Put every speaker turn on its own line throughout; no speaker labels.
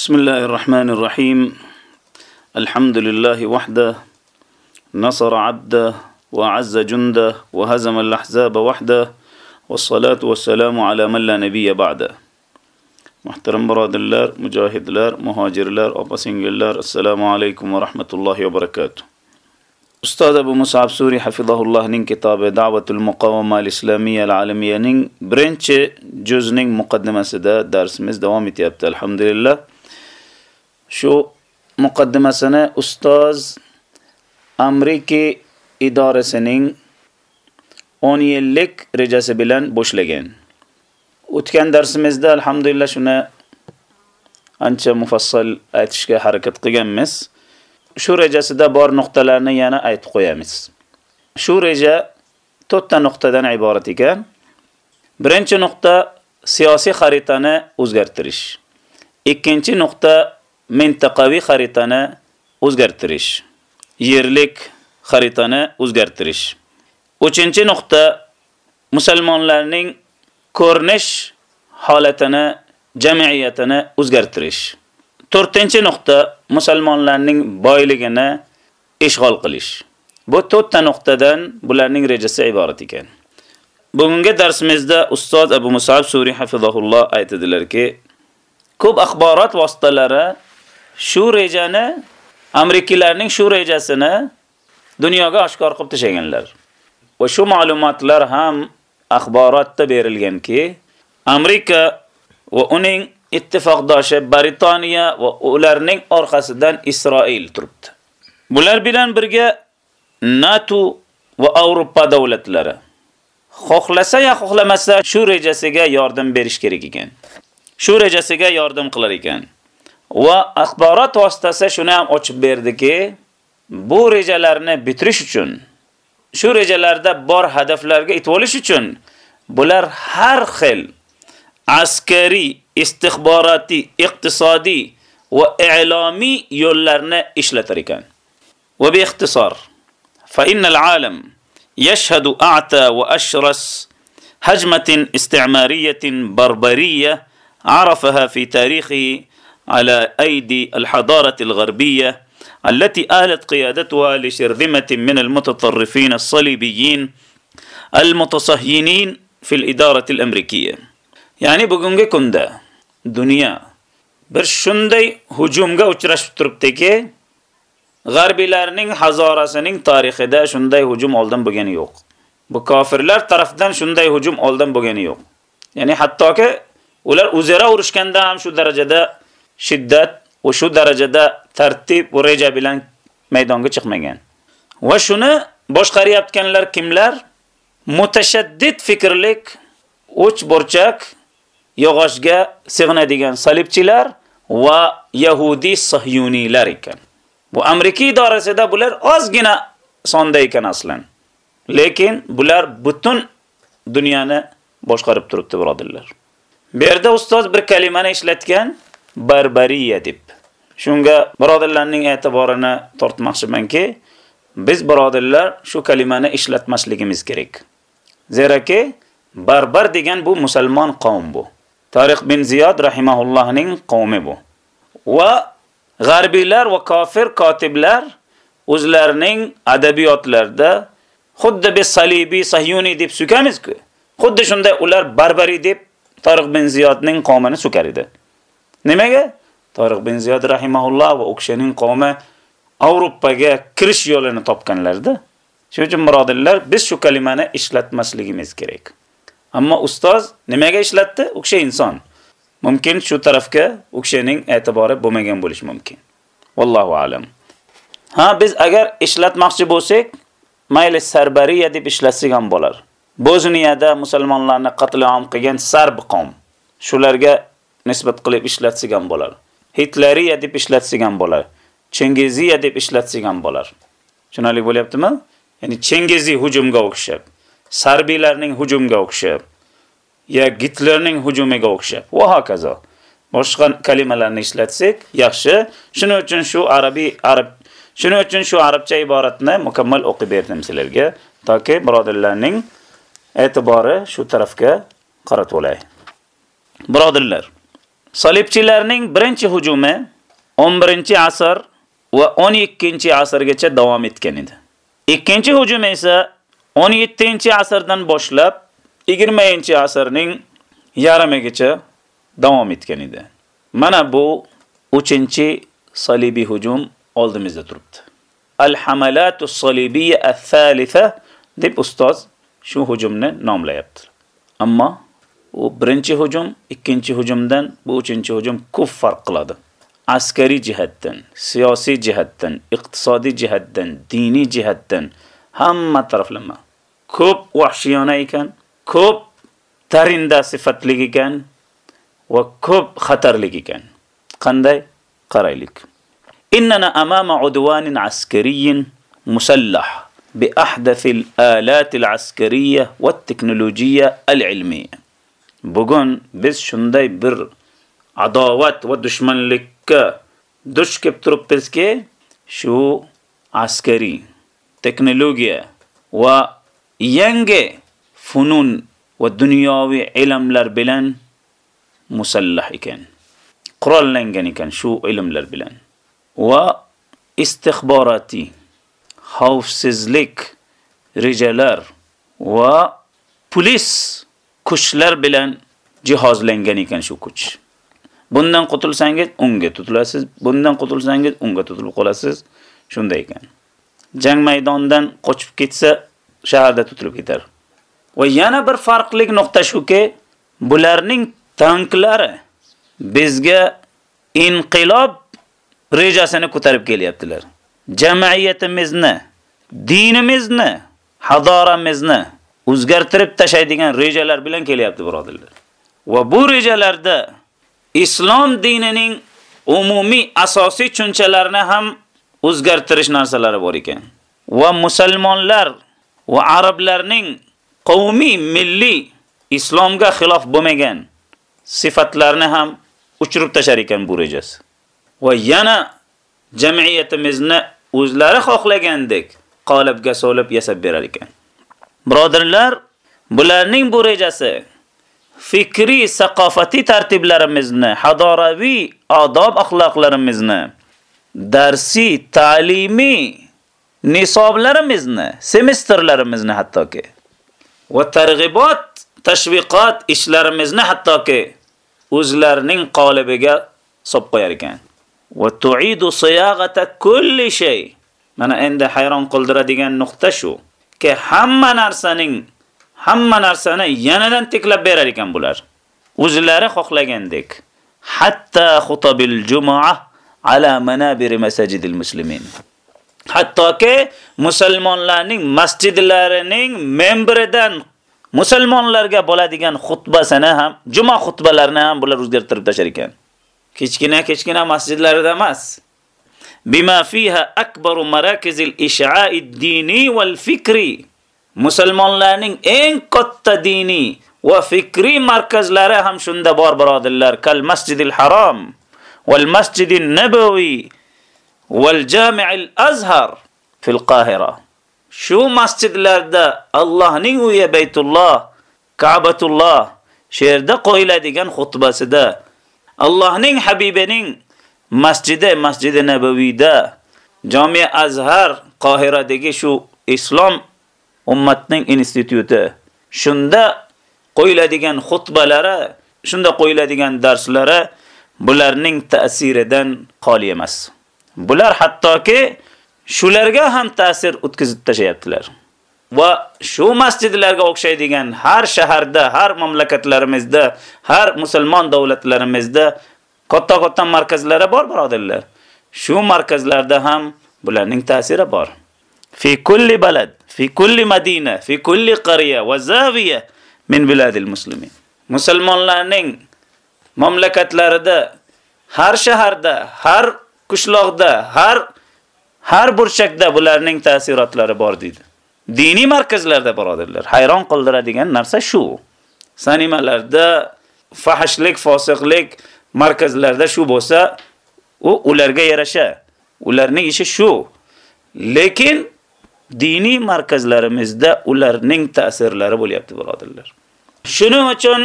بسم الله الرحمن الرحيم. الحمد لله وحده نصر عبده وعز جنده وهزم الأحزاب وحده والصلاة والسلام على من لا نبي بعده. محترم براد الله مجاهد الله مهاجر الله السلام عليكم ورحمة الله وبركاته. أستاذ أبو مصعب سوري حفظه الله نين كتاب دعوة المقاومة الإسلامية العالمية نين برنش جزنين مقدمة سداد درس مز دوامتي الحمد لله. Shu muqaddimasini ustoz Amerika idorasining 10 yillik rejasi bilan boshlagan. O'tgan darsimizda alhamdulillah shuni ancha mufassal aytishga harakat qilganmiz. Shu rejasida bor nuqtalarni yana aytib qo'yamiz. Shu reja to'rtta nuqtadan iborat ekan. Birinchi nuqta siyosiy xaritani o'zgartirish. Ikkinchi nuqta mintaqaviy xaritani o'zgartirish. Yerlik xaritani o'zgartirish. 3-nuqta musulmonlarning ko'rinish holatini, jamiyatini o'zgartirish. 4-nuqta musulmonlarning boyligini ishg'ol qilish. Bu to'rtta nuqtadan bularning rejasi iborat ekan. Bugungi darsimizda ustoz Abu Musab Suri hafizahulloh aytadilarki, ko'p axborot vositalari shu rejani Amerikalarning shu rejasini dunyoga oshkor qilib tashaganlar. Va shu ma'lumotlar ham axborotda berilganki, Amerika va uning ittifoqdoshi Britaniya va ularning orqasidan Isroil turibdi. Bular bilan birga NATO va Yevropa davlatlari xohlasa ya xohlamasa shu rejasiga yordam berish kerak ekan. Shu rejasiga yordam qilar ekan. Va axborot vositasi shuni ham ochib berdiki, bu rejalarni bitirish uchun, shu rejalarda bor hadaflarga yetib olish uchun bular har xil askariy, istixboratiy, iqtisodiy va i'lomiy yo'llarni ishlatar ekan. Va bi ixtisor فإن العالم يشهد أعتى وأشرس هجمة استعمارية بربرية عرفها في تاريخه على أيدي الحضارة الغربية التي آلت قيادتها لشرذمة من المتطرفين الصليبيين المتصهينين في الإدارة الأمريكية. يعني بقنجي كندا دنيا برشندي هجوم غوشرش تربتكي غربي لارنين حزارة سنين تاريخ دا شندي هجوم أولدن بغاني يوق. بكافر لار طرف دن شندي هجوم أولدن بغاني يوق. يعني حتى كي ولار أزيرا ورشكندا هم شو درجة shiddat va shu darajada tartib va reja bilan maydonga chiqmagan. Va shuni boshqaryapganlar kimlar? Mutashaddid fikrlik, uch burchak yog'ochga sig'inadigan salibchilar va yahudi sahyuniylar ekan. Bu Amerika idorasida bular ozgina sonda ekan aslan. Lekin bular butun dunyoni boshqarib turibdi, birodirlar. Bu yerda ustoz bir kalimani ishlatgan, barbariya deb. Shunga birodarlarning e'tiborini tortmoqchimanki, biz birodarlar shu kalimani ishlatmasligimiz kerak. Zeraki barbar degan bu musulmon qavm bu. Tariq bin Ziyod rahimahullohning qavmi bu. Va g'arbiylar va kofir kotiblar o'zlarining adabiyotlarida xuddi bi salibi sahyuni deb sukamiz-ku. Xuddi shunday ular barbari deb Tariq bin Ziyodning qavmini sukar edi. Nimaga? Tariq bin Ziyod rahimahulloh va o'kshaning qavmi Avropaga kirish yo'lini topganlarda. Shuning uchun birodarlar, biz shu kalimani ishlatmasligimiz kerak. Ammo ustoz nimaga ishlatdi? O'ksha inson. Mumkin shu tarafga o'kshaning e'tibori bo'lmagan bo'lishi mumkin. Vallohu alam. Ha, biz agar ishlatmoqchi bo'lsak, mayli sarbariya deb ishlatsak ham bo'lar. Bozniyada musulmonlarni qatl qilgan sarb qavm. Shularga nisbat qilib ishlatsigan bo'lar. Hitleriya deb ishlatsigan bo'lar. Chengiziya deb ishlatsigan bo'lar. Tushunarli bo'lyaptimi? Ya'ni Chengiziy hujumga o'xshab, Sarbiylarning hujumga o'xshab, ya Gitlerning hujumiga o'xshab va hokazo. Boshqa kalimalarni ishlatsak yaxshi. Shuning uchun shu arabiy arab Shuning uchun shu arabcha iboratni mukammal o'qib berdim sizlarga, toki birodarlarning e'tibori shu tarafga qaratib olay. Birodarlar, Salibchilarning birinchi hujumi 11-asr va 12-asrgacha davom etgan edi. Ikkinchi hujum esa 17-asrdan boshlab 20-asrning yarimigacha davom etgan edi. Mana bu 3-salibiy hujum oldimizda turibdi. Al-hamalatu salibiyya al-thalitha deb ustoz shu hujumni nomlayapti. Ammo u birinchi hujum, ikkinchi hujumdan bu uchinchi hujum ko'p farq qiladi. Askariy jihatdan, siyosiy jihatdan, iqtisodiy jihatdan, diniy jihatdan hamma taraflama ko'p vahshiyona ekan, ko'p tarinda sifatli ekan va ko'p xatarli ekan. Qanday? Qaraylik. إننا أمام عدوان عسكري مسلح بأحدث الآلات العسكرية والتكنولوجية العلمية bugun biz shunday bir adovat va dushmanlikka duch kelib turibmizki shu askariy texnologiya va yangi funun va dunyoviy ilmlar bilan musallah ekan qurollangan ekan shu ilmlar bilan va istixboratiy xavfsizlik rejalar va polis kuchlar bilan jihozlangan ekan shu kuch. Bundan qutulsangiz unga tutilasiz, bundan qutulsangiz unga tutilib qolasiz. Shunday ekan. Jang maydonidan qochib ketsa, shaharda tutilib ketar. Va yana bir farqli nuqta shuki, bularning tanklari bizga inqilob rejasini ko'tarib kelyaptilar. Jamiyatimizni, dinimizni, hadoramizni o'zgartirib tashlaydigan rejalar bilan kelyapti birodarlar. Va bu rejalarda islom dinining umumiy asosiy tushunchalarini ham o'zgartirish narsalari bor ekan. Va musulmonlar va arablarning qavmiy milliy islomga xilof bo'lmagan sifatlarni ham uchirib tashar ekan bu rejasi. Va yana jamiyatimizni o'zlari xohlagandek qolibga solib yasab berar ekan. Birodarlar, bularning bu rejasi fikriy, saqofati tartiblarimizni, hadoraviy odob axloqlarimizni, darsiy, ta'limiy nisoblarimizni, semestrlarimizni hattoki va targ'ibot, tashviqot ishlarimizni hattoki o'zlarining qolibiga solib qo'yar ekan. Va tu'idu siyag'ata kulli shay. Mana endi hayron qoldiradigan nuqta shu. Ke hamma narsaning hamma narsani yanadan teklab berar ekan bular. O'zlari xohlagandek. Hatta xutabil jumu'ah ala manabir masajidil muslimin. Hattoki musulmonlarning masjidlarining membridan musulmonlarga bo'ladigan xutbasini ham, juma xutbalarini ham bular o'zgartirib tashar ekan. Kechkina-kechkina masjidlarida emas. bima fiha akbaru marakizil ishaa'i dini val fikri. Musulmonlarning eng katta dini va fikri markazlari ham shunda bor birodirlar kal masjidil harom val masjidin nabaviy val jami'il azhar fil qahira. Shu masjidlarda Allohning uyi baytulloh ka'batulloh shu yerda qo'yiladigan xutbasida Allohning habibining masjidi Masjidi Nabaviyda Jami Azhar Qohiradagi shu islom ummatining instituti shunda qo'yiladigan xutbalari, shunda qo'yiladigan darslari bularning ta'siridan xoli emas. Bular hattoki shularga ham ta'sir o'tkazib tashayaptilar. Va shu masjidlarga o'xshaydigan har shaharda, har mamlakatlarimizda, har musulmon davlatlarimizda Katta-katta markazlari bor birodarlar. Shu markazlarda ham bularning ta'siri bor. Fi kulli balad, fi kulli madina, fi kulli qarya va zaviya min biladil muslimin. Musulmonlarning mamlakatlarida, har shaharda, har qishloqda, har har burchakda bularning ta'sirotlari bor dedi. Diniy markazlarda birodarlar, hayron qoldiradigan narsa shu. Sanimalarda fahishlik, fosiqlik markazlarda shu bo'lsa, u ularga yarasha. Ularning ishi shu. Lekin diniy markazlarimizda ularning ta'sirlari bo'lyapti, birodarlar. Shuning uchun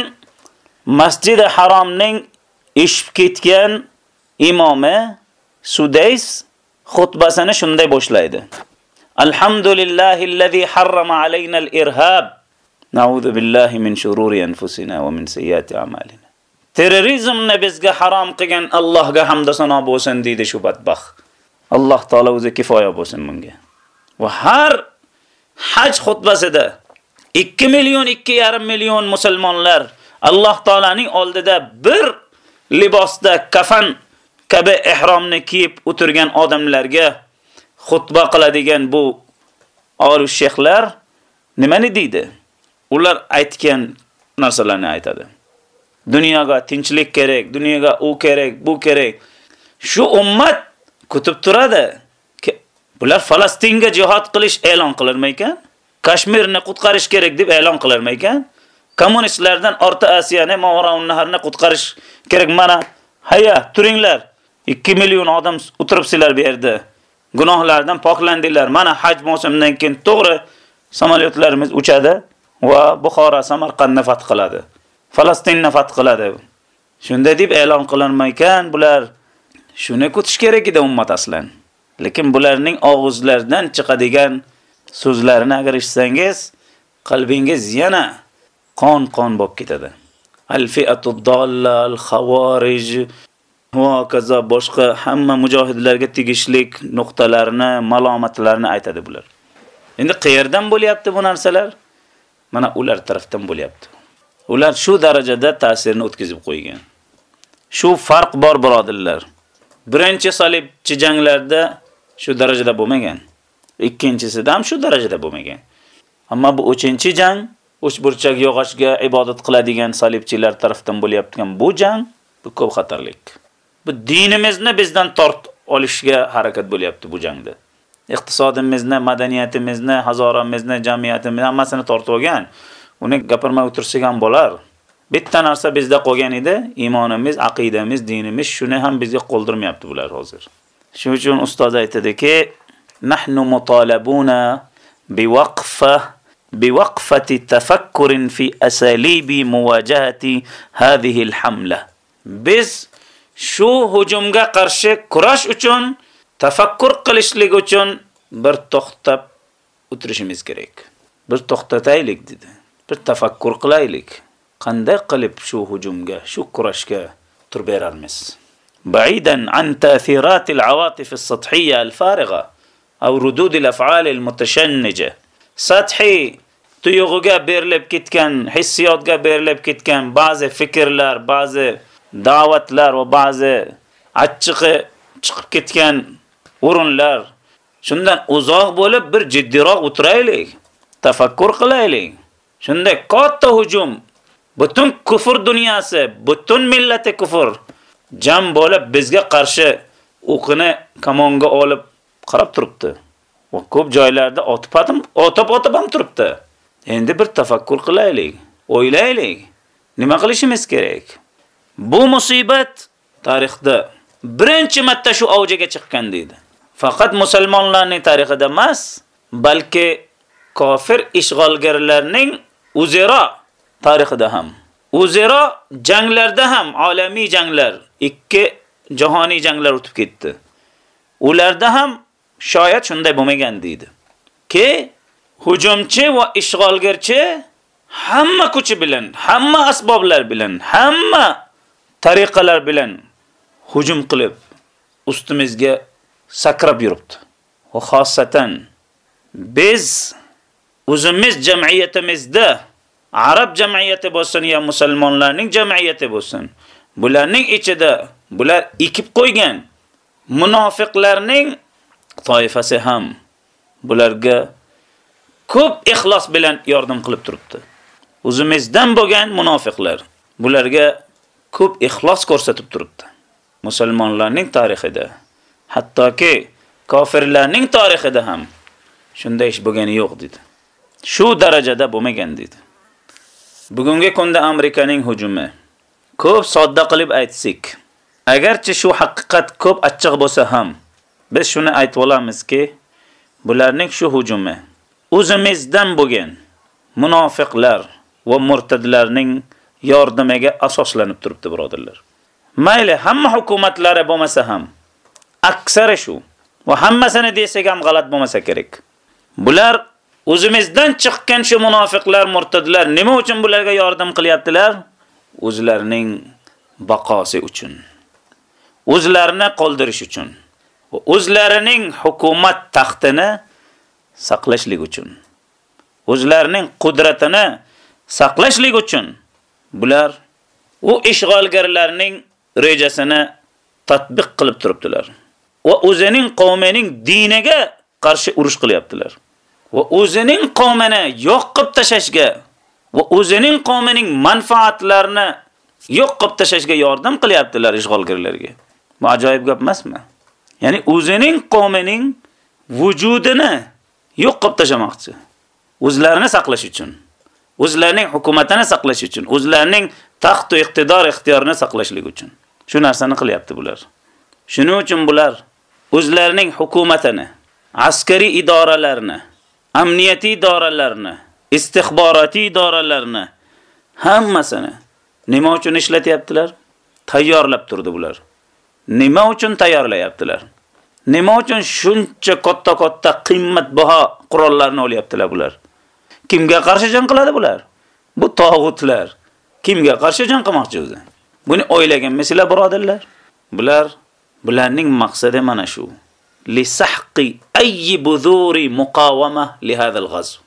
Masjid Haromning ishib ketgan imomi Sudays xutbasini shunday boshlaydi. Alhamdulillahillazi harrama alayna al-irhab. Na'udhu billahi min shururi anfusina va min sayyiati a'malina. Terrorizmni bizga harom qilgan Allohga hamd va sano bo'lsin deydi shu badbaxt. Alloh taolo o'zi kifoya bo'lsin bunga. Va har haj xutbasida 2 million 2,5 million musulmonlar Alloh taolaning oldida bir libosda kafan kabi ihromni kiyib o'tirgan odamlarga xutba qiladigan bu olish shexlar nimani deydi? Ular aytgan narsalarni aytadi. Dunyoga tinchlik kerak, dunyoga u kerak, bu kerak. Shu ummat kutib turadi. Bular Falastinga jihad qilish e'lon qilarmaykan? Kashmirni qutqarish kerak deb e'lon qilarmaykan? Kommunistlardan Orta Osiyoni, Mavaraun naharni qutqarish kerak mana. Haya, turinglar. 2 million odam o'tiribsizlar bu yerda. Gunohlardan poklandinglar. Mana haj mavsumidan keyin to'g'ri samolyotlarimiz uchadi va Buxoro, Samarqandni fath qiladi. Falastinni fath qiladi. Shunda deb e'lon qilinmaykan, bular shuni kutish kerak edi ummat aslan. Lekin bularning og'izlaridan chiqadigan so'zlarini agar eshitsangiz, qalbingiz yana qon-qon bo'lib ketadi. Al-fi'atu dalla, al-khawarij va kaza boshqa hamma mujohidlarga tegishlik nuqtalarini, malomatlarni aytadi bular. Endi qayerdan bo'lyapti bu narsalar? Mana ular tarafdan bo'lyapti. Ular shu darajada ta'sirini o'tkazib qo'ygan. Shu farq bor birodirlar. Birinchi salibchi janglarda shu darajada bo'lmagan. Ikkinchisida ham shu darajada bo'lmagan. Ammo bu 3-chi jang burchak yog'ochga ibodat qiladigan salibchilar tarafdan bo'layotgan bu jang bu ko'p xatarlik. Bu dinimizni bizdan tort olishga harakat bo'lyapti bu jangda. Iqtisodimizni, madaniyatimizni, hazoramizni, jamiyatimizni hammasini tortib olgan. Uni gapirmay o'tirsak ham bo'lar. Bitta narsa bizda qolgan edi, iymonimiz, aqidamiz, dinimiz, shuni ham bizga qoldirmayapti bular hozir. Shuning uchun ustoz aytadiki, nahnu mutalabuna biwaqfa biwaqfati tafakkurin fi asalibi muwajahati hadhihi alhamla. Biz shu hujumga qarshi kurash uchun tafakkur qilishlik uchun bir to'xtab o'tirishimiz kerak. Bir to'xtataylik dedi. Bir tafakkur qilaylik. Qanday qilib shu hujumga, shu kurashga turib beramiz? بعيدا عن تاثيرات العواطف السطحية الفارغة أو ردود الأفعال المتشنجة سطحي tuyg'uga berilib ketgan, hissiyotga berilib ketgan ba'zi fikrlar, ba'zi da'vatlar va ba'zi achchig'i chiqib ketgan o'rinlar shundan uzoq bo'lib bir jiddiyroq o'tiraylik, tafakkur qilaylik. Shunda katta hujum butun kufr dunyosi, butun millati kufr jam bo'lib bizga qarshi o'qini kamonga olib qarab turibdi. Va ko'p joylarda otib ham, otib-otib ham turibdi. Endi bir tafakkur qilaylik, o'ylaylik. Nima qilishimiz kerak? Bu musibat tarixda birinchi marta shu avjiga chiqqan deydi. Faqat musulmonlarning tarixida emas, balki kofir ishg'olgarlarning Uzero tarixida ham. Uzero janglarda ham olamiy janglar ikki jahoniy janglar o'tib ketdi. Ularda ham shoyat shunday bo'lmagan deydi. Ke hujumchi va ishg'olgarchi hamma kuchi bilan, hamma asboblar bilan, hamma tariqalar bilan hujum qilib ustimizga sakrab yuribdi. Va xosatan biz o'zimiz jamiyatimizda arab jamiyati bo'lsin yo musulmonlarning jamiyati bo'lsin bularning ichida bular ekib qo'ygan munofiqlarning toifasi ham bularga ko'p ixlos bilan yordam qilib turibdi. O'zimizdan bo'lgan munofiqlar bularga ko'p ixlos ko'rsatib turibdi. Musulmonlarning tarixida, hattoki kofirlarning tarixida ham shunday ish bo'lgani yo'q dedi. Shu darajada bo'lmagan dedi. Bugungi kunda Amerikaning hujumi ko'p sodda qilib aytsak, agarchi shu haqiqat ko'p achchiq bo'lsa ham, biz shuni aytib olamizki, bularning shu hujumi o'zimizdan bo'lgan munofiqlar va murtidlarning yordamiga asoslanib turibdi, birodarlar. mayli hamma hukumatlari bo'lmasa ham aksari shu va hammasini desak ham g'alat bo'lmasa kerak. Bular o'zimizdan chiqqan shu munofiqlar, murtidlar nima uchun bularga yordam qilyaptilar? O'zlarining baqosi uchun. O'zlarini qoldirish uchun. Va o'zlarining hukumat taxtini saqlashlik uchun. O'zlarining qudratini saqlashlik uchun bular u ishg'olgarlarning rejasini tatbiq qilib turibdilar. Va o'zining qavmining diniga qarshi urush qilyaptilar. Va o'zining qavmini yo'q qilib tashashga va o'zining qavmining manfaatlarini yo'q qilib tashashga yordam qilyaptilar ishg'olgarlarga. Bu ajoyib gap emasmi? Ya'ni o'zining qavmining vujudini yo'q qilib tashamoqchi. O'zlarini saqlash uchun, o'zlarining hukumatini saqlash uchun, o'zlarining taxt va iqtidor ixtiyorini saqlashlik uchun. Shu narsani qilyapti bular. Shuning uchun bular o'zlarining hukumatini, askariy idoralarini, amniyatiy idoralarini, istixboratiy idoralarini hammasini nima uchun ishlatyaptilar? Tayyorlab turdi bular. Nima uchun tayyorlayaptilar? Nima uchun shuncha katta-katta qimmatbaho qurollarni olyaptilar bular? Kimga qarshi jang qiladi bular? Bu tog'utlar. Kimga qarshi jang qilmoqchi o'zi? Buni o'ylaganmisizlar, birodarlar? Bular bularning maqsadi mana shu. Li أي بذور buzuri muqawama li al-ghazw.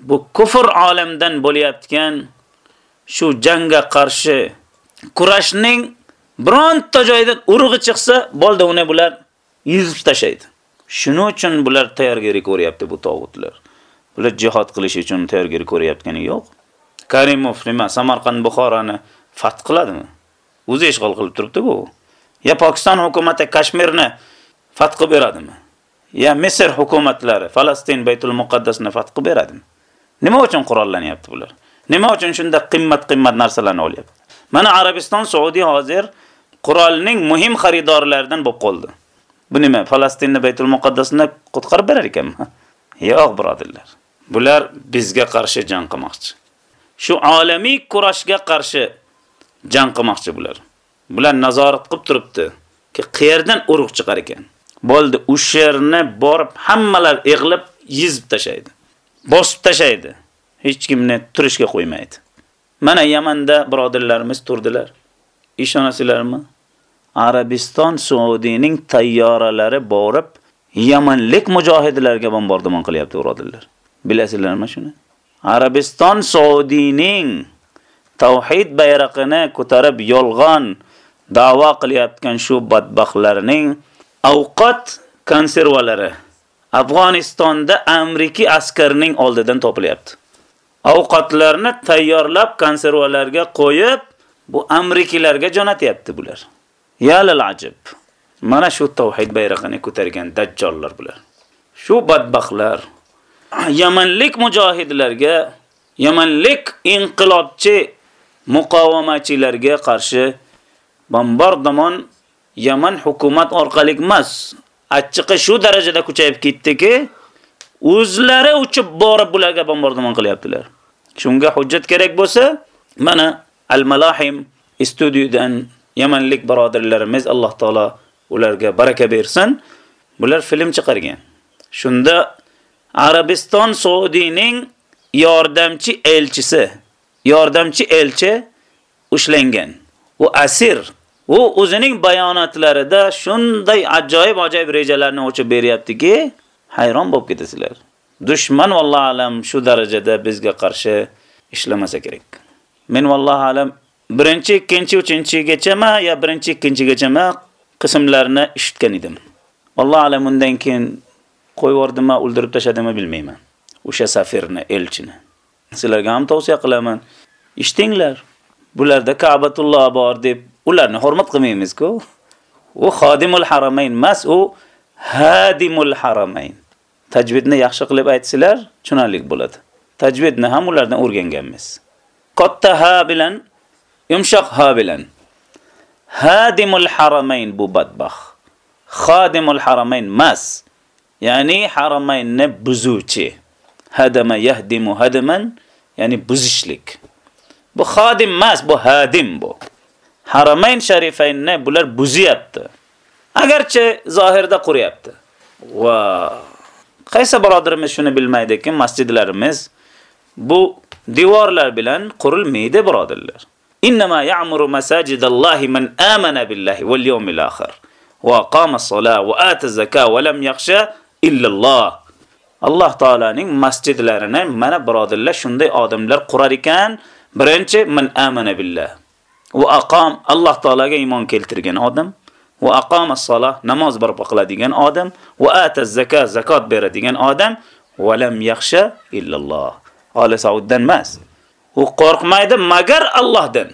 Bu kufr olamdan bo'layotgan shu jangga qarshi kurashning bironta joydan urug'i chiqsa, bo'ldi uni bular yuzib tashlaydi. Shuning uchun bular tayyorgarlik ko'ryapti bu tog'utlar. Bular jihad qilish uchun tayyorgarlik ko'rayotgani yo'q. Karimov nima Samarqand Buxoroni fath qiladimi? O'zi ishg'ol qilib turibdi-ku. Ya Pokiston hukumati Kashmirni fath qilib beradimi? Ya Misr hukumatlari Falastin Baytul Muqaddasni fath qilib beradimi? Nima uchun qurollanyapti bular? Nima uchun shunda qimmat-qimmat narsalarni olyapti? Mana Arabiston, Saudiya hozir qurolning muhim xaridorlaridan bo'lib qoldi. Bu nima? Falastinni Baytul Muqaddasni qutqarib berar ekanmi? Yo'q, birodirlar. Bular bizga qarshi jang qilmoqchi. Shu olamiy kurashga qarshi jang qilmoqchi bular. Bular nazorat qilib turibdi ki qayerdan urug' chiqar ekan. Bo'ldi, u sherni borib hammalar eg'lib yizib tashlaydi. Bosib tashlaydi. Hech kimni turishga qo'ymaydi. Mana Yamanda birodarlarimiz turdilar. Ishonasizlarmi? Arabiston Saudiyaning tayyoralari borib Yamanlik mujohidlarga bombardimon qilyapti, birodarlar. Bilasizlarmi shuni? Arabiston Saudiyaning tavhid bayrog'ini ko'tarib yolg'on da'vo qilayotgan shu badbaxtlarning Avqat konservalari Afg'onistonda Amerika askarining oldidan topilyapti. Avqatlarni tayyorlab konservalarga qo'yib, bu Amerikalarga jo'natyapti bular. Yalal ajib. Mana shu tavhid bayrog'ini ko'targan dajjollar bular. Shu badbaxtlar Yamanlik mujohidlarga, Yamanlik inqilobchi muqovamachilarga qarshi bombardimon Yaman hukumat orqali emas, achchiqi shu darajada kuchayib ketdiki, o'zlari uchib borib bularga bombardimon qilyaptilar. Shunga hujjat kerak bo'lsa, mana Al-Malahim studiyadan Yamanlik birodarlarimiz Alloh taolo ularga baraka bersin, bular film chiqargan. Shunda Arabiston Saudiyaning yordamchi elchisi yordamchi elchi ushlangan. U asir. U o'zining bayonotlarida shunday ajoyib-ajoyib rejalarni ochib beryaptiki, hayron bo'lib ketasizlar. Dushman vallohu alam shu darajada bizga qarshi ishlamasa kerak. Men vallohu alam birinchi, ikkinchi, uchinchigachama yo birinchi, ikkinchigachama qismlarni eshitgan edim. Vallohu alam undan keyin qo'yib yubordimmi, o'ldirib tashadimi bilmayman. O'sha safirni, elchini. Sizlarga ham tavsiya qilaman. eshitinglar. Bularda Ka'batulloh bor deb ularni hurmat qilmaymiz-ku. U xodimul haramayn mas u hadimul haramayn. Tajvidni yaxshi qilib aytsizlar, tushunarli bo'ladi. Tajvidni ham ulardan o'rganganmiz. Katta ha bilan yumshoq ha bilan. Hadimul haramayn bu badbax. Xodimul haramayn mas Ya'ni haramaynni buzuvchi. hadama yahdimu hadaman, ya'ni buzishlik. Bu xodim emas, bu hadim bu. Haramayn sharifaynni bular buzyapti. Agarchi zohirda quryapti. Va qaysi birodarimiz shuni bilmaydi-ki, masjidlarimiz bu devorlar bilan qurilmaydi, birodarlar. Innama ya'muru masajidallohi man amana billahi wal yawmil akhir va qama as-salata va ata az-zakata va lam yakhsha illalloh. Alloh taolaning masjidlarini mana birodarlar shunday odamlar qurar ekan, birinchi man amana billah va aqom Alloh taolaga iymon keltirgan odam va aqama as-salah namoz barpo qiladigan odam va ata az-zakat zakot beradigan odam va lam yaxsha illalloh. Ola Sauddan emas. U qo'rqmaydi magar Allohdan.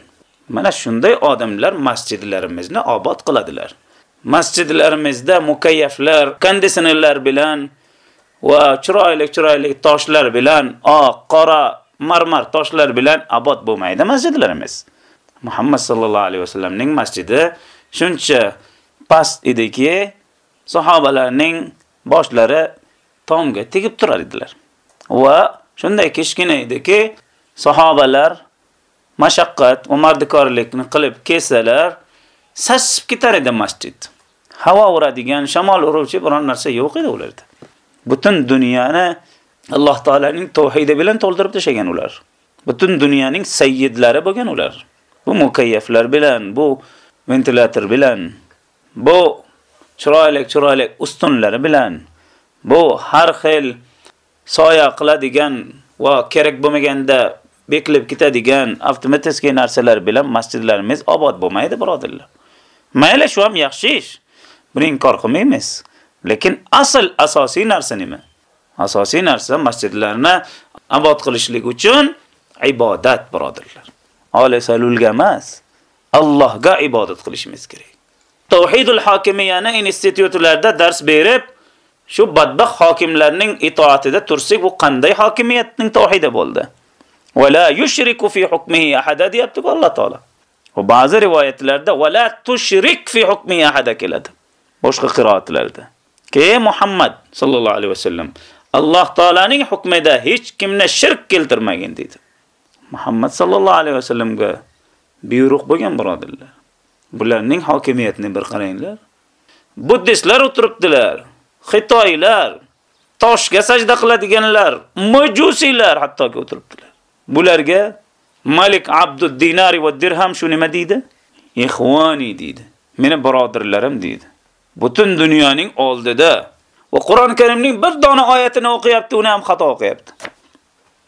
Mana shunday odamlar masjidlarimizni obod qiladilar. Masjidlarimizda mukayyaflar, konditsionerlar bilan va chiroyli-chiroyli toshlar bilan, oq, qora, marmar toshlar bilan obod bo'lmaydi masjidlarimiz. Muhammad sallallohu alayhi vasallamning masjidi shuncha past ediki, sahobalarning boshlari tomga tegib turar edilar. Va shunday kichkina ediki, sahobalar mashaqqat va mardikorlikni qilib kelsalar, sasib ketar edi masjid. Havo uradigan, shamol uruvchi biron narsa yo'q edi ularda. Butun dunyoni Alloh taolaning tauhidi bilan to'ldirib tashagan ular. Butun dunyoning sayyidlari bo'lgan ular. Bu mukayyaflar bilan, bu ventilator bilan, bu chiroylik chiroylik ustunlari bilan, bu har xil soya qiladigan va kerak bo'lmaganda bekilib ketadigan avtomatik narsalar bilan masjidlarimiz obod bo'lmaydi, birodarlar. Mayli, shu ham yaxshi ish. Buni inkor qilmaymiz. Lekin asl asosiy narsa nima? Asosiy narsa masjidlarni obod qilishlik uchun ibodat, birodarlar. Oli salulga emas, Allohga ibodat qilishimiz kerak. Tauhidul hokimiyani institutlarda dars berib, shu badbaxt hokimlarning itoatida tursak, bu qanday hokimiyatning tauhidi bo'ldi? Va la yushriku fi hukmihi ahada deyapti Alloh taolo. Va ba'zi rivoyatlarda va la tushrik fi hukmihi ahada keladi. Boshqa qiroatlarda. Ke Muhammad sallallohu alayhi vasallam Alloh taolaning hukmida hech kimni shirk keltirmagin dedi. Muhammad sallallohu alayhi vasallamga buyruq bo'lgan birodirlar. Bularning hokimiyatini bir qaranglar. Buddistlar o'tiribdilar. Xitoylar, toshga sajda qiladiganlar, majusiylar hattoki o'tiribdilar. Bularga Malik Abdud Dinari va Dirham shu nima deydi? Ikhwani deydi. Meni birodirlarim deydi. Butun dunyoning oldida va Qur'on Karimning bir dona oyatini o'qiyapti, uni ham xato o'qiyapti.